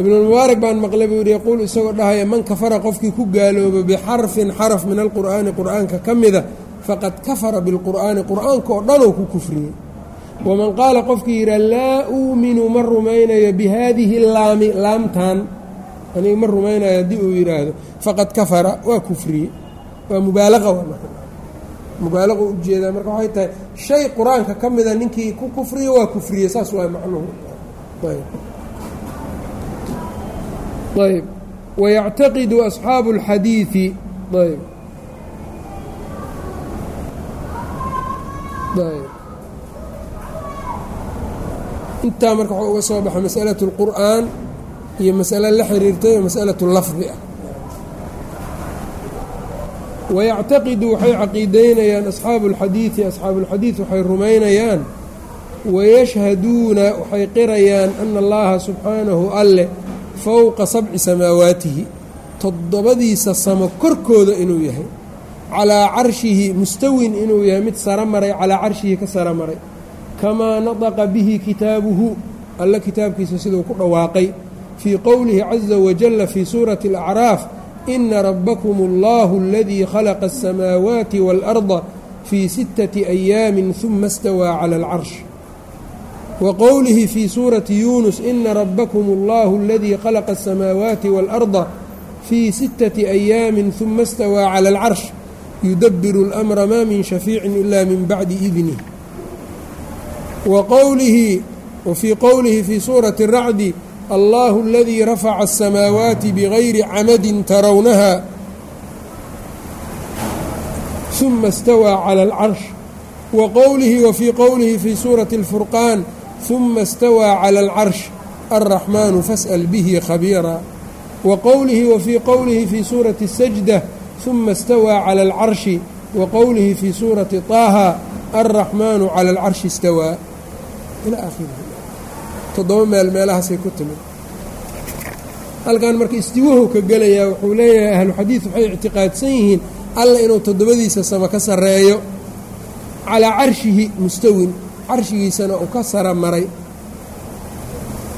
S1: ibnulmubaarak baan maqlay buu yidhi yaquul isagoo dhahaya man kafara qofkii ku gaalooba bixarfin xaraf min alqur'aani qur'aanka ka mida faqad kafara bilqur'aani qur'aanka oo dhanoo ku kufriyey. Waman qaala qofkii yidhaha laa uuminu ma rumaynayo bihaadihi laami laamtan aniga ma rumaynayo haddii uu yidhaahdo faqad kafara waa kufriye waa mubaalaqa mubaalaqa u jeedaa marka waxay tahay shay qur'aanka ka mida ninkii ku kufriyo waa kufriye saas waa macnuhu ayb wayactaqidu asxaabu اlxadiidi ayb ayb intaa marka waxuu uga soo baxa masأalaة اlqur'an iyo masale la xiriirtay oo masأalaة lafdi ah wayactaqidu waxay caqiideynayaan asxaabu اlxadiidi asxaabu اlxadiid waxay rumaynayaan wayashhaduuna waxay qirayaan ana allaha subxaanahu alle fowqa sabci samaawaatihi toddobadiisa samo korkooda inuu yahay calaa carshihi mustawin inuu yahay mid sara maray calaa carshihi ka sara maray. Kamaa nadaqa bihi kitaabuhu alle kitaabkiisa siduu ku dhawaaqay fii qowlihi caza wajalla fii suurati alacraaf ina rabbakum allahu aladii khalaqa asamaawaati waalarda fii sittati ayaamin huma stawaa cala alcarsh waqowlihi fii suurati yuunus ina rabbakum allahu aladii khalaqa asamaawaati waalarda fii sittati ayaamin huma istawaa cala alcarsh yudabiru اlamra maa min shafiicin ila min bacdi idnih wafii qowlihi fii suurati racdi allahu aladii rafaca asamaawaati bigayri camadin tarawnaha uma istawaa cala alcarsh waqowlihi wafii qowlihi fii suurati اlfurqaan ثuma اstawىa clى اlcarsh alraxmaanu fasأl bihi khabiira waqowlihi wafii qowlihi fii suurati الsajda ثuma اstawىa calى اlcarshi waqowlihi fii suurati طaaha alraxmaanu calى اlcarshi اstawaa ilى akhirihi toddoba meel meelahaasay ku timid halkan marka istiwahu ka gelayaa wuxuu leeyahay ahlu xadiid waxay ictiqaadsan yihiin alla inuu toddobadiisa sama ka sarreeyo calaa carshihi mustawin carshigiisana uu ka sara maray.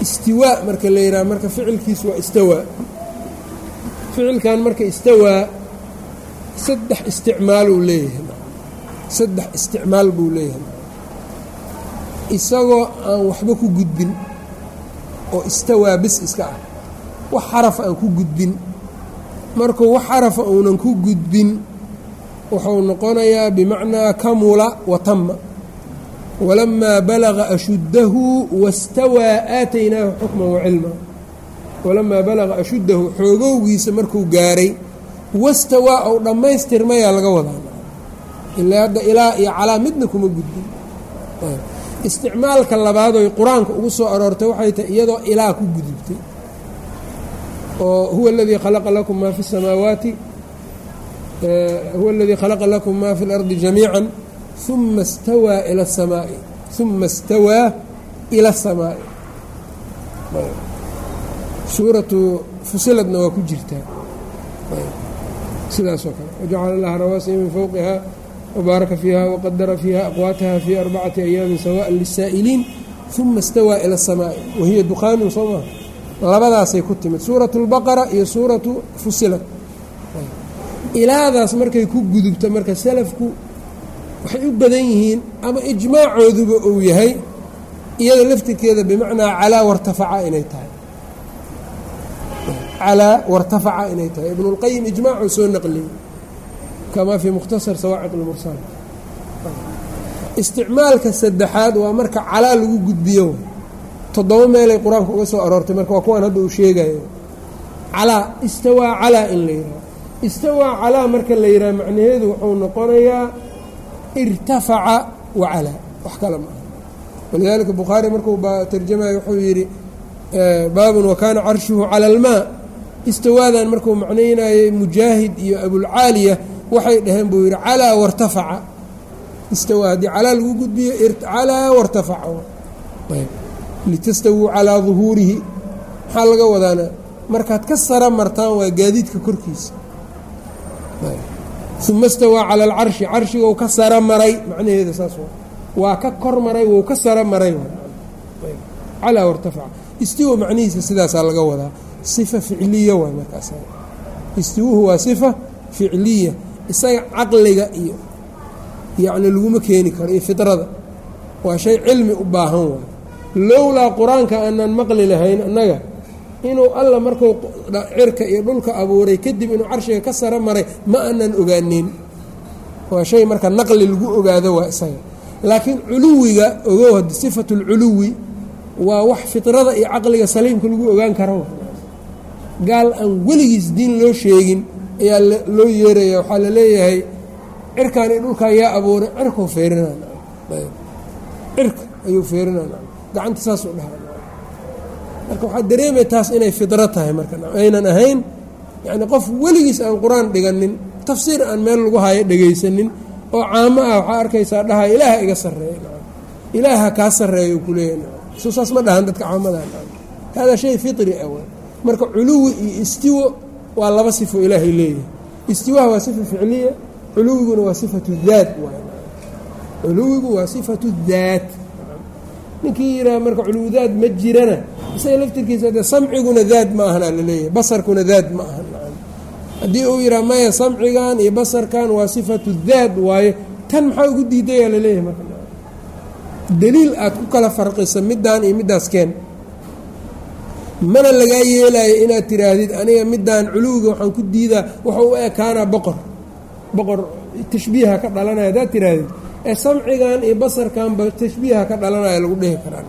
S1: Istiwaa marka la yidhaha marka ficilkiisu waa istawaa ficilkan marka istawaa saddex isticmaaluu leeyahay. Saddex isticmaal buu leeyahay. Isagoo aan waxba ku gudbin oo istawaa bis iska ah wax xarafa aan ku gudbin. Markuu wax xarafa uunan ku gudbin wuxuu noqonayaa bimacnaa kamula wa tama walamaa balaga ashuddahu wastawaa aataynaahu xukman wacilma walamaa balaga ashuddahu xoogowgiisa markuu gaaray wastawaa ou dhammaystirmayaa laga wadaa ilaa hadda ilaa iyo calaa midna kuma gudbin isticmaalka labaadoy qur'aanka ugu soo aroortay waxay tahay iyadoo ilaa ku gudubtay oo huwa aladii khalaqa lakum maa fi samaawaati huwa aladii khalaqa lakum maa fi اlardi jamiica uma stawaa ila الsamaa'i uma اstawaa ila الsamaa'i suuratu fusiladna waa ku jirtaa sidaasoo kale wajacala allaha rawaasiya min fowqiha wbaaraka fiiha waqadara fiiha aqwaataha fii arbacati ayaamin sawaءa liلsaa'iliin uma اstawaa ila الsamaa'i wahiya dukhaanun soo maa labadaasay ku timid suuratu اlbaqara iyo suuratu fusilat ilaadaas markay ku gudubto marka salafku waxay u badan yihiin ama ijmaacooduba uu yahay iyada laftirkeeda bimacnaa calaa wartafaca inay tahay. Calaa wartafaca inay tahay. Ibnu اlqayim ijmaacuu soo naqliyey kamaa fii mukhtasar sawaaciq اlmursal isticmaalka saddexaad waa marka calaa lagu gudbiyo. Toddoba meelay qur'aanka uga soo aroortay marka waa kuwaan hadda uu sheegayo calaa istawaa calaa in la yidhaha istawaa calaa marka la yidhaha macnaheedu wuxuu noqonayaa irtafaca wa calaa wax kale maaha walidaalika bukhaari markuu tarjamayo wuxuu yidhi baabun wakaana carshuhu cala almaa istawaadan markuu macnaynayay mujaahid iyo abulcaaliya waxay dhaheen buu yidhi calaa wartafaca. Istawaa calaa lagu gudbiyo calaa wartafaca litastawuu calaa duhuurihi. Maxaa laga wadaana markaad ka sara martaan waa gaadiidka korkiisa uma stawaa cala alcarshi carshigou ka sara maray macnaheeda saas waa ka kor maray wou ka sara maray calaa wartafaca istiwa macnihiisa sidaasaa laga wadaa sifa ficliya waay markaas istiwuhu waa sifa ficliya isaga caqliga iyo yacni laguma keeni karo iyo fidrada waa shay cilmi u baahan waay lowlaa qur'aanka aanan maqli lahayn annaga inuu alla markuu cirka iyo dhulka abuuray kadib inuu carshiga ka sara maray ma aanan ogaaneyn waa shay marka naqli lagu ogaado waa isaga. Laakiin culuwiga ogow haddi sifatu lculuwi waa wax fidrada iyo caqliga saliimka lagu ogaan karo. Gaal aan weligiis diin loo sheegin ayaa loo yeeraya waxaa la leeyahay cirkan iyo dhulkan yaa abuuray cirkuu feerinaan cirka ayuu feerinaan gacanta saasuu dhahaa marka waxaa dareemay taas inay fidro tahay marka. Aynan ahayn yacni qof weligiis aan qur'aan dhiganin tafsiir aan meel lagu hayo dhegaysanin oo caamo ah waxaa arkaysaa dhahaya ilaaha iga sarreeya. Ilaaha kaa sarreeya u kuleeyahy soo saas ma dhahan dadka caamadan hada shay fitri ah marka culuwi iyo istiwo waa laba sifo ilaahay leeyahay. Istiwaha waa sifa ficliya culuwiguna waa sifatu daat culuwigu waa sifatu daat ninkii yidhaha marka culuwdaad ma jirana isaga laftirkiisa de samciguna daad ma ahana la leeyahay basarkuna daad ma ahan haddii uu yidhaha maya samcigan iyo basarkan waa sifatu daad waaye tan maxaa ugu diidayaa la leeyahay marka? Daliil aad ku kala farqisa midaan iyo middaas keen. Mana lagaa yeelayo inaad tiraahdid aniga midaan culuwiga waxaan ku diidaa wuxuu u ekaanaa boqor boqor tashbiiha ka dhalanaya haddaad tiraahdid ee samcigan iyo basarkanba tashbiiha ka dhalanaya lagu dhehi karaa.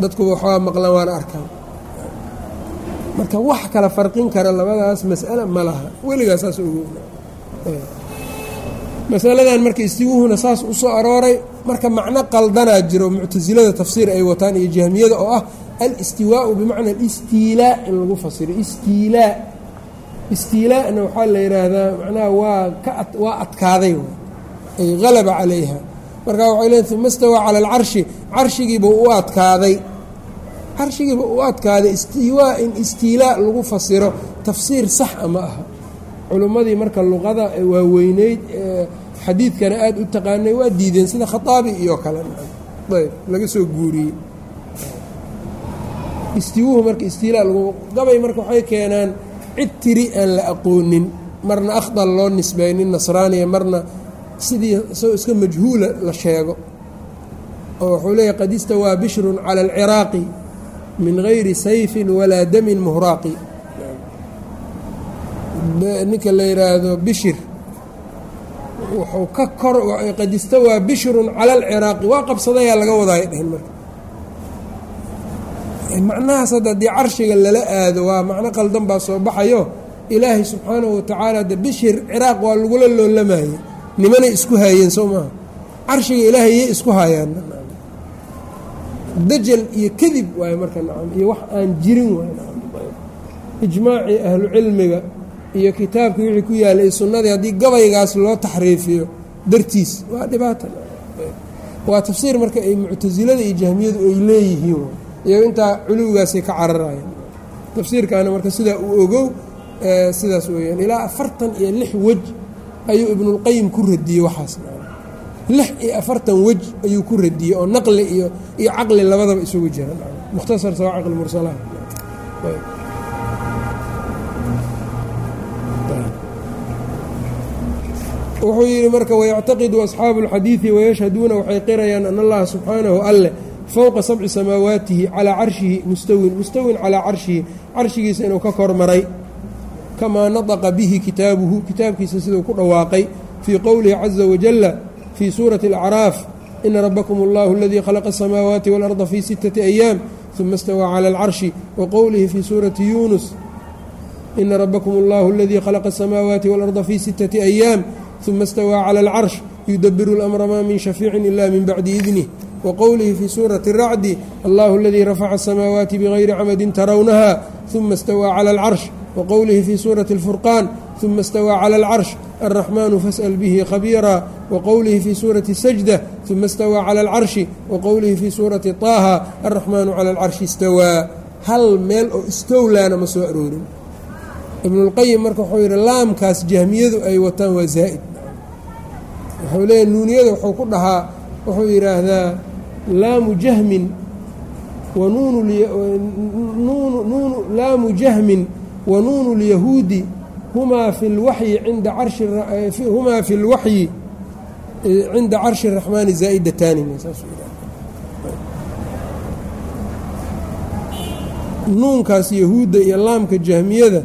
S1: Dadkuba waxbaa maqlan waana arkaan. Marka wax kala farqin kara labadaas mas'ala ma laha. Weligaa saas ogo masaladan marka istiwuhuna saas u soo arooray marka macno qaldanaa jiro muctasilada tafsiir ay wataan iyo jahmiyada oo ah alistiwaau bimacna alistiilaa in lagu fasiro. Istiilaa. Istiilaana waxaa la yidhaahdaa macnaha waa ka waa adkaaday ay halaba calayha. Marka waxay leeyiin uma stawaa cala alcarshi carshigiiba u adkaaday. Carshigiiba u adkaaday istiwaa in istiilaa lagu fasiro tafsiir sax a ma aha. Culummadii marka luqada waaweyneyd xadiidkana aada u taqaanay waa diideen sida khaaabi iyo kale. Ayb laga soo guuriyey. Istiwuhu marka istiilaa lagu gabay marka waxay keenaan cid tiri aan la aqoonin marna akhdal loo nisbaynin nasraaniya marna sidii isagoo iska majhuula la sheego oo wuxuu leeyahy qad istawaa bishrun cala alciraaqi min gayri sayfin walaa damin muhraaqi. Ninka la yidhaahdo bishir wuxuu ka kor qad istawaa bishrun cala alciraaqi. Waa qabsadayaa laga wadaaya dhehen marka. Macnahaas hadda haddii carshiga lala aado waa macno qaldan baa soo baxayo. Ilaahay subxaanahu watacaala de bishir ciraaq waa lagula loolamayey nimanay isku haayeen soo maaha. Carshiga ilaahay yay isku haayaan dajal iyo kadib waaye marka nacam iyo wax aan jirin waay ijmaacii ahlu cilmiga iyo kitaabkii wixii ku yaalay iyo sunnadii haddii gabaygaas loo taxriifiyo dartiis waa dhibaata waa tafsiir marka ay muctasilada iyo jahmiyadu ay leeyihiin. Iyago intaa culuwigaasay ka cararayaan. Tafsiirkaana marka sidaa uu ogow sidaas weeyaan ilaa afartan iyo lix wej ayuu ibnulqayim ku radiyey waxaas. Lix iyo afartan wej ayuu ku radiyey oo naqli iyo iyo caqli labadaba isugu jira. Mukhtasar sawaaciq lmursalaat wuxuu yidhi marka wayactaqidu asxaabu اlxadiidi wayashhaduuna waxay qirayaan an allaha subxaanahu alle fowqa sabci samaawaatihi calaa carshihi mustawin mustawin calaa carshihi carshigiisa inuu ka kormaray kamaa nadaqa bihi kitaabuhu kitaabkiisa siduu ku dhawaaqay fii qowlihi caza wajalla fii suurati alacraaf ina rabbakum allahu aladii khalaqa asamaawaati waalarda fii sittati ayaam uma istawaa cala alcarshi wa qowlihi fii suurati yuunus ina rabbakum allahu aladii khalaqa asamaawaati waalarda fii sittati ayaam uma istawaa cala alcarsh yudabiru اlamra maa min shafiicin ila min bacdi idnih wa qowlihi fii suurati racdi allahu aladii rafaca asamaawaati bigayri camadin tarawnaha uma istawaa cala alcarsh wa qowlihi fii suurati اlfurqaan uma istawaa cala alcarsh alraxmaanu fas'al bihi khabiira wa qowlihi fii suurati sajda uma istawaa cala alcarshi wa qowlihi fii suurati طaaha alraxmaanu cala alcarshi istawaa hal meel oo istowlaana ma soo aroorin ibnulqayim marka wuxuu yidhi laamkaas jahmiyadu ay wataan waa zaa'id wuxuu leeyahy nuuniyada wuxuu ku dhahaa wuxuu yidhaahdaa laamu jahmin wa nuunu laamu jahmin wa nuunu lyahuudi humaa fi lwaxyi cinda carshi humaa fi lwaxyi cinda carshi الraxmaani zaa'idataani nuunkaas yahuudda iyo laamka jahmiyada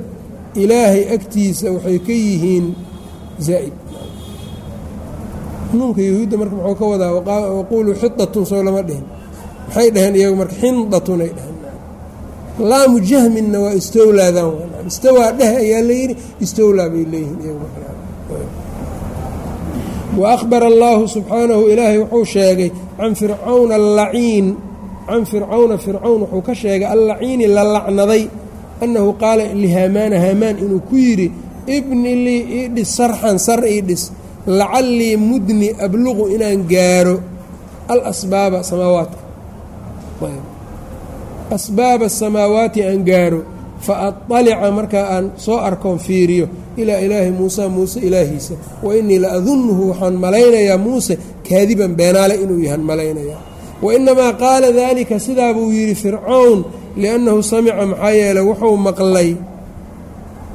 S1: ilaahay agtiisa waxay ka yihiin zaa'id. Nuunka yahuudda marka muxuu ka wadaa waquuluu xidatun soo lama dhihin maxay dhaheen iyagu marka xindatun ay dhaheen laamu jahminna waa istowlaadaan istawaa dheh ayaa layidhi istowlaa bay leeyihiin wa akhbara allaahu subxaanahu ilaahay wuxuu sheegay can fircawna allaciin can fircawna fircawn wuxuu ka sheegay allaciini la lacnaday annahu qaala lihaamaana haamaan inuu ku yidhi ibni lii ii dhis sarxan sar ii dhis lacallii mudni abluqu inaan gaaro alasbaaba samaawaadka asbaaba asamaawaati aan gaaro fa aطalica markaa aan soo arkoon fiiriyo ilaa ilaahi muusa muuse ilaahiisa wa innii la adunnuhu waxaan malaynayaa muuse kaadiban beenaale inuu yahan malaynayaa wa innamaa qaala daalika sidaa buu yidhi fircawn liannahu samica maxaa yeeley wuxuu maqlay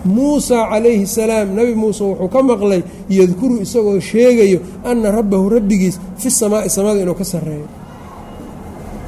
S1: muusa calayhi salaam nebi muuse wuxuu ka maqlay yadkuru isagoo sheegayo anna rabbahu rabbigiis fi samaa'i samada inuu ka sarreeyo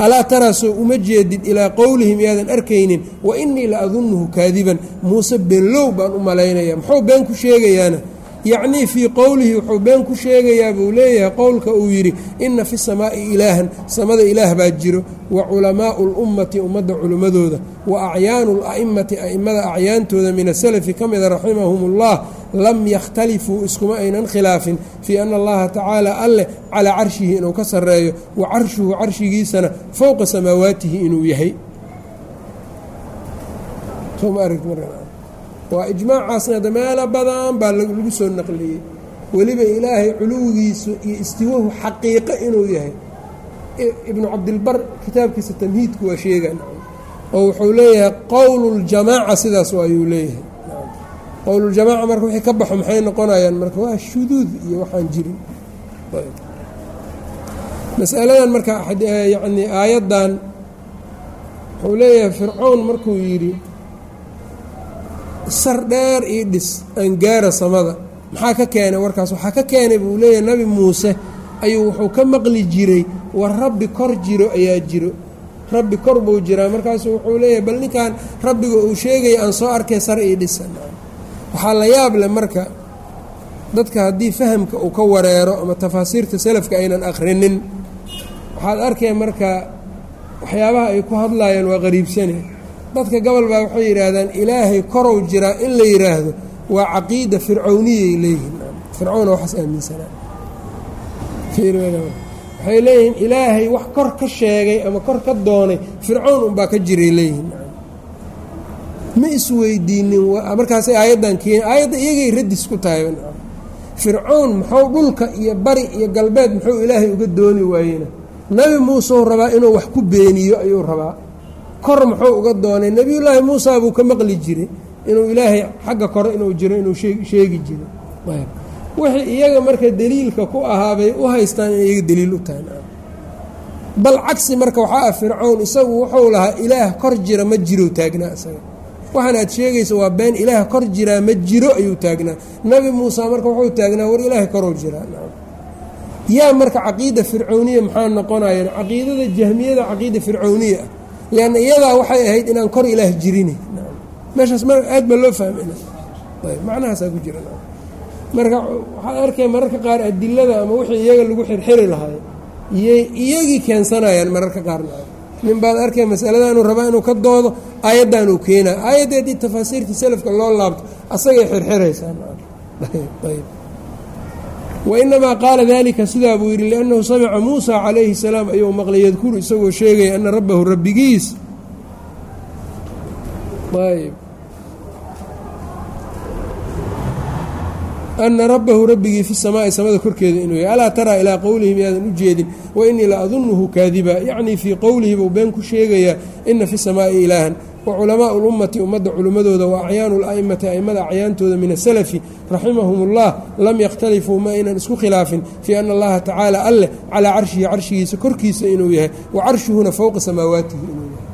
S1: alaa taraasoo uma jeedid ilaa qowlihim yaadan arkaynin wa innii la adunnuhu kaadiban. Muuse beenlow baan u malaynaya muxuu been ku sheegayaana? Yacnii fii qowlihi wuxuu been ku sheegayaa buu leeyahay qowlka uu yidhi inna fi samaa'i ilaahan samada ilaah baa jiro wa culamaa'u lummati ummadda culimmadooda wa acyaanu la'imati a'immada acyaantooda min asalafi ka mida raximahum ullah lam yakhtalifuu iskuma aynan khilaafin fii ana allaha tacaala alleh calaa carshihi inuu ka sarreeyo wa carshuhu carshigiisana fowqa samaawaatihi inuu yahay. Waa ijmaacaasna hadda meelo badan baa lagu soo naqliyey. Weliba ilaahay culuwigiisu iyo istiwahu xaqiiqo inuu yahay. Ibnu cabdilbar kitaabkiisa tamhiidku waa sheegan oo wuxuu leeyahay qowluljamaaca sidaas ayuu leeyahay qowluljamaaca marka wixii ka baxo maxay noqonayaan? Marka waa shuduud iyo waxaan jirin. Masaladan marka yacni aayaddan wuxuu leeyahay fircown markuu yidhi sar dheer ii dhis aan gaara samada. Maxaa ka keenay? Warkaas waxaa ka keenay buu leeyahay nabi muuse ayuu wuxuu ka maqli jiray war rabbi kor jiro ayaa jiro. Rabbi kor buu jiraa. Markaasu wuxuu leeyahay bal ninkan rabbiga uu sheegaya aan soo arkay sar ii dhisa waxaa la yaab leh marka dadka haddii fahamka uu ka wareero ama tafaasiirta salafka aynan akhrinin waxaad arkaya marka waxyaabaha ay ku hadlaayaan waa qariibsane. Dadka gobol baa waxay yidhaahdaan ilaahay korow jiraa in la yidhaahdo waa caqiida fircowniyay leeyihiin. Fircowna waxaas aaminsanaa waxay leeyihiin ilaahay wax kor ka sheegay ama kor ka doonay fircown unbaa ka jiray leeyihiin ma isweydiinin markaasay aayaddan keen aayadda iyagay radis ku tahay fircown muxuu dhulka iyo bari iyo galbeed muxuu ilaahay uga dooni waayena nabi muuseu rabaa inuu wax ku beeniyo ayuu rabaa. Kor muxuu uga doonay nebiyullaahi muusa buu ka maqli jiray inuu ilaahay xagga kore inuu jiro inuu sheegi jiro wixii iyaga marka deliilka ku ahaa bay u haystaan in iyaga deliil u tahay. Bal cagsi marka waxaa ah fircown isagu wuxuu lahaa ilaah kor jira ma jiro taagnaa isaga waxaan aad sheegaysa waa been ilaah kor jiraa ma jiro ayuu taagnaa. Nabi muuse marka wuxuu taagnaa war ilaahay korou jiraa. Yaa marka caqiida fircowniya maxaa noqonaya caqiidada jahmiyada caqiida fircowniya ah. Leanna iyadaa waxay ahayd inaan kor ilaah jirin meeshaas m aad baa loo fahmina ayb macnahaasaa ku jira. Marka waxaad arkay mararka qaar adilada ama wixii iyaga lagu xirxiri lahay iyay iyagii keensanayaan mararka qaarna nin baad arkay masaladanuu rabaa inuu ka doodo aayaddanuu keenaa. Aayadda haddii tafaasiirtii salafka loo laabto asagay xirxiraysaa wainamaa qaala dalika sidaa buu yidhi liannahu samica muusa calayhi salaam ayuu maqlay yadkuru isagoo sheegaya ana rabbahu rabbigiis. Ana rabbahu rabbigii fi samaai samada korkeeda inuu yahay. Alaa taraa ilaa qowlihi miyaadan u jeedin wa inii la adunuhu kaadiba. Yacnii fii qowlihi buu been ku sheegayaa ina fi samaa'i ilaahan. Wa culamaau lummati ummadda culimmadooda wa acyaanu la'imati a'immada acyaantooda min asalafi raximahum ullah lam yakhtalifuu ma aynan isku khilaafin fii ana allaha tacaala alleh calaa carshihi carshigiisa korkiisa inuu yahay wa carshuhuna fowqa samaawaatihi inuu yahay.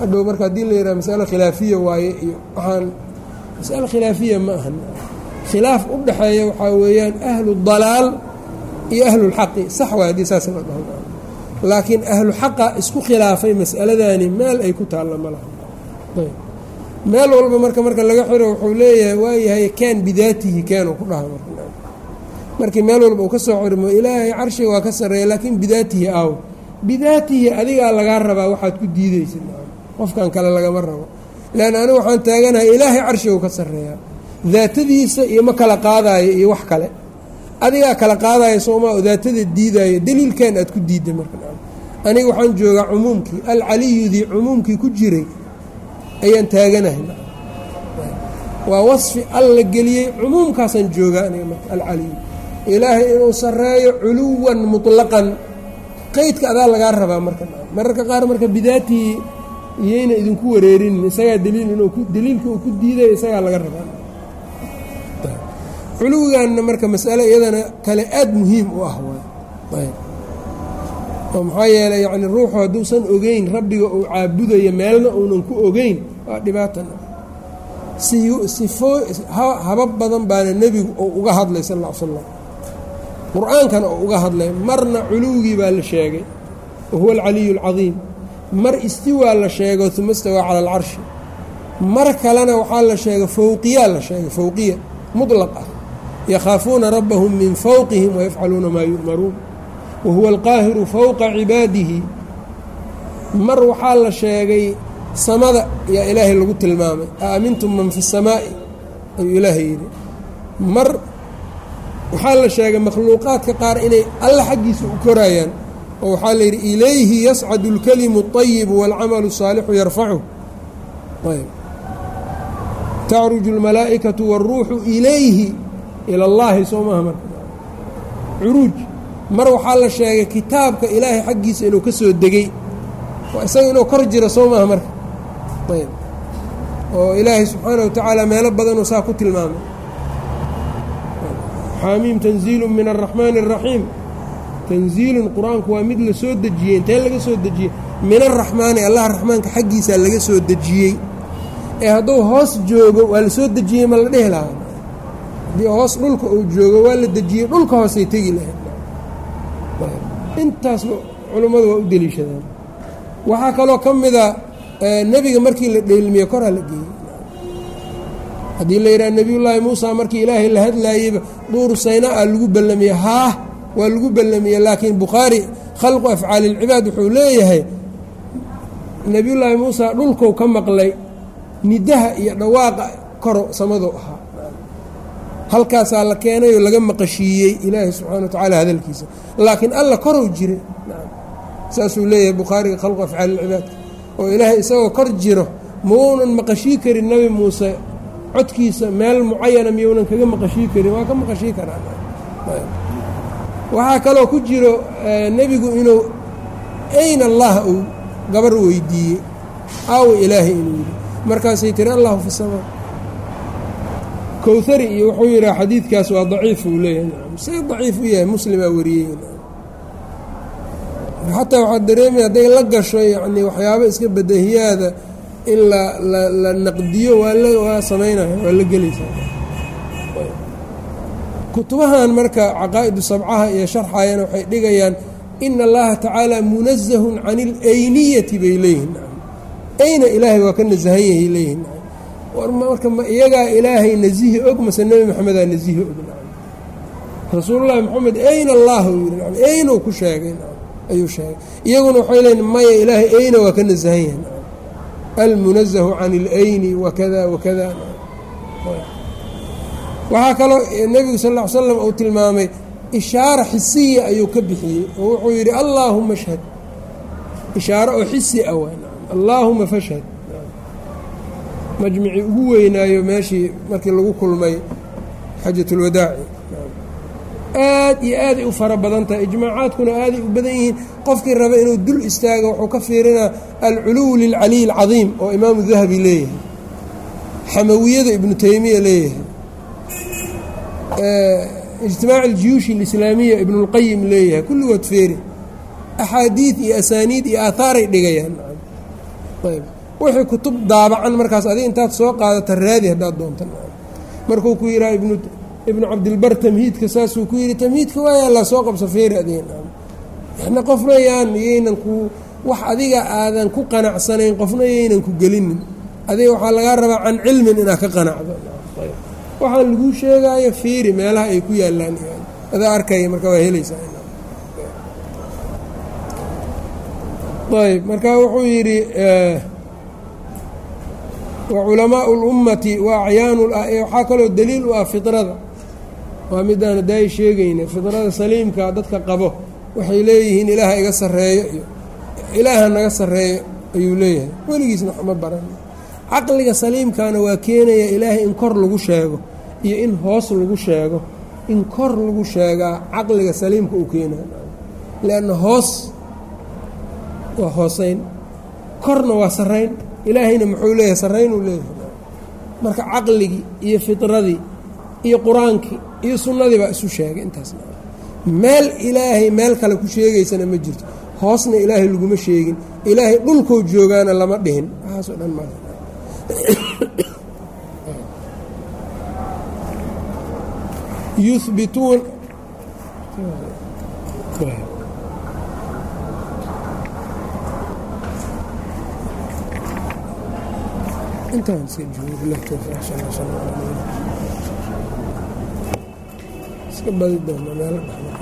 S1: Hadhow marka haddii la yidhaha masale khilaafiya waaye iyo waxaan masale khilaafiya ma ahan. Khilaaf u dhexeeya waxaa weeyaan ahlu dalaal iyo ahlulxaqi sax waa haddii saas laakiin ahlu xaqa isku khilaafay mas'aladani meel ay ku taalla ma laha. Meel walba marka marka laga xiro wuxuu leeyahay waayahay kaan bidaatihi keenuu ku dhaha markii meel walba uu ka soo xirmo ilaahay carshiga waa ka sarreeya laakiin bidaatihi aaw. Bidaatihi adigaa lagaa rabaa waxaad ku diideysa qofkan kale lagama rabo. Leanna anigu waxaan taaganahay ilaahay carshigu ka sarreeyaa daatadiisa iyo ma kala qaadaayo iyo wax kale adigaa kala qaadaya soomaa oo daatada diidaayo daliilkan aad ku diidday marka aniga waxaan joogaa cumuumkii alcaliyudii cumuumkii ku jiray ayaan taaganahay. Waa wasfi alla geliyey cumuumkaasaan joogaa aniga marka alcaliyu ilaahay inuu sarreeyo culuwan mutlaqan qeydka adaa lagaa rabaa marka mararka qaar marka bidaatii iyayna idinku wareerinin isagaa daliil inuu daliilka uu ku diiday isagaa laga rabaa culuwigaanna marka masale iyadana kale aada muhiim u ah oo maxaa yeelay yacni ruuxu hadduusan ogeyn rabbiga uu caabudayo meelna uunan ku ogeyn waa dhibaatana. Sifoo habab badan baana nebigu oo uga hadlay sal ll ly slam qur'aankana oo uga hadlay marna culuwigii baa la sheegay wa huwa alcaliyu alcadiim mar istiwaa la sheego uma istawaa cala alcarshi mar kalena waxaa la sheegay fowqiyaa la sheegay fowqiya mutlaq ah yakhaafuuna rabbahum min fowqihim wayafcaluuna maa yu'maruun wa huwa alqaahiru fowqa cibaadihi mar waxaa la sheegay samada yaa ilaahay lagu tilmaamay a amintum man fi samaa'i ayuu ilaahay yidhi mar waxaa la sheegay makhluuqaadka qaar inay alla xaggiisa u korayaan oo waxaa la yidhi ilayhi yascadu اlkalimu الطayibu wاlcamalu الsaalixu yarfacu ayb tacruju اlmalaa'ikaةu wاlruuxu ilayhi ila اllaahi soo maaha marka. Curuuj mar waxaa la sheegay kitaabka ilaahay xaggiisa inuu ka soo degey waa isaga inuu kor jira soo maaha marka. Ayb. Oo ilaahay subxaana wa tacaala meelo badanuu saa ku tilmaamay. Xaamiim tanziilun min araxmaani araxiim tanziilun qur'aanku waa mid la soo dejiyey intee laga soo dejiyey? Min araxmaani allah raxmaanka xaggiisaa laga soo dejiyey. Ee hadduu hoos joogo waa la soo dejiyey ma la dhehi lahaa? Haddii hoos dhulka uu joogo waa la dejiyey dhulka hoosay tegi lahayd. Intaasba culummadu waa u deliishadaan. Waxaa kaloo ka mida nebiga markii la dheelmiye koraa la geeyey. Haddii la yidhaha nebiyullaahi muusa markii ilaahay la hadlaayeyba duuru saynaa lagu ballamiyey. Haah waa lagu ballamiyey laakiin bukhaari khalqu afcaali ilcibaad wuxuu leeyahay nebiyullaahi muusa dhulkou ka maqlay nidaha iyo dhawaaqa koro samadou ahaa halkaasaa la keenay oo laga maqashiiyey ilaahay subxana wa tacaala hadalkiisa. Laakiin alla korow jira saasuu leeyahay bukhaariga khalqu afcaali ilcibaadka oo ilaahay isagoo kor jiro maunan maqashii karin nebi muuse. Codkiisa meel mucayana miyounan kaga maqashii karin waa ka maqashii karaan waxaa kaloo ku jiro nebigu inuu ayn allah uu gabar weydiiyey? Aawa ilaahay inuu yidhi. Markaasay tiri allahu fi samaa kowhari iyo wuxuu yidhaha xadiidkaas waa daciif uu leeyahay. Say daciif u yahay muslimaa wariyey. Xataa waxaad dareemaya hadday la gasho yacni waxyaabo iska badahiyaada in la la la naqdiyo waa la waa samaynaya waa la gelaysaa kutubahan marka caqaa'idu sabcaha iyo sharxayana waxay dhigayaan ina allaha tacaala munazahun can ilayniyati bay leeyihiin ayna ilaahay waa ka nasahan yahay leeyihiin marka ma iyagaa ilaahay nasihi og mase nebi maxamedaa nasihi og rasuulullahi moxamed ayna allah uu yidhi aynu ku sheegay ayuu sheegay. Iyaguna waxay leeyiin maya ilaahay ayna waa ka nasahan yahay almunazahu can ilayni wakada wakada waxaa kaloo nebigu sal ll slam uu tilmaamay ishaaro xisiya ayuu ka bixiyey. Oo wuxuu yidhi allaahuma shhad ishaaro oo xisi ah allaahuma fashhad majmicii ugu weynaayo meeshii markii lagu kulmay xajatulwadaaci aad iyo aaday u fara badan tahay ijmaacaadkuna aaday u badan yihiin. Qofkii raba inuu dul istaago wuxuu ka fiirinaa alculuw lilcaliy alcadiim oo imaamu dahabi leeyahay. Xamawiyada ibnu teymiya leeyahay. Ijtimaac aljiyuushi alislaamiya ibnulqayim leeyahay. Kulligood feeri axaadiid iyo asaaniid iyo aahaaray dhigayaan wixii kutub daabacan markaas adig intaad soo qaadata raadi haddaad doonta markuu ku yidhaha ibnu cabdilbar tamhiidka saasuu ku yidhi tamhiidka waaya la soo qabso feeri adiga yaxna qofna yaan yaynan ku wax adiga aadan ku qanacsanayn qofna yaynan ku gelinin adiga waxaa lagaa rabaa can cilmin inaad ka qanacdo waxaan laguu sheegaayo fiiri meelaha ay ku yaallaan adaa arkaya marka waa helaysaa ayb marka wuxuu yidhi wa culamaau اlummati wa acyaanu waxaa kaloo daliil u ah fidrada. Waa midaan hadaayi sheegayna fidrada saliimka dadka qabo waxay leeyihiin ilaaha iga sarreeyo iyo ilaaha naga sarreeyo ayuu leeyahay. Weligiisna waxma baran. Caqliga saliimkana waa keenaya ilaahay in kor lagu sheego iyo in hoos lagu sheego. In kor lagu sheegaa caqliga saliimka uu keenayo. Leanna hoos waa hooseyn korna waa sarrayn ilaahayna muxuu leeyahay sarrayn uu leeyahay. Marka caqligii iyo fidradii iyo qur'aankii iyo sunnadii baa isu sheegay intaas. Meel ilaahay meel kale ku sheegaysana ma jirto. Hoosna ilaahay laguma sheegin. Ilaahay dhulkou joogaana lama dhihin. Waxaasoo dhan ma yuhbituun intaan alla sala ala iska badi doona meelo dhexda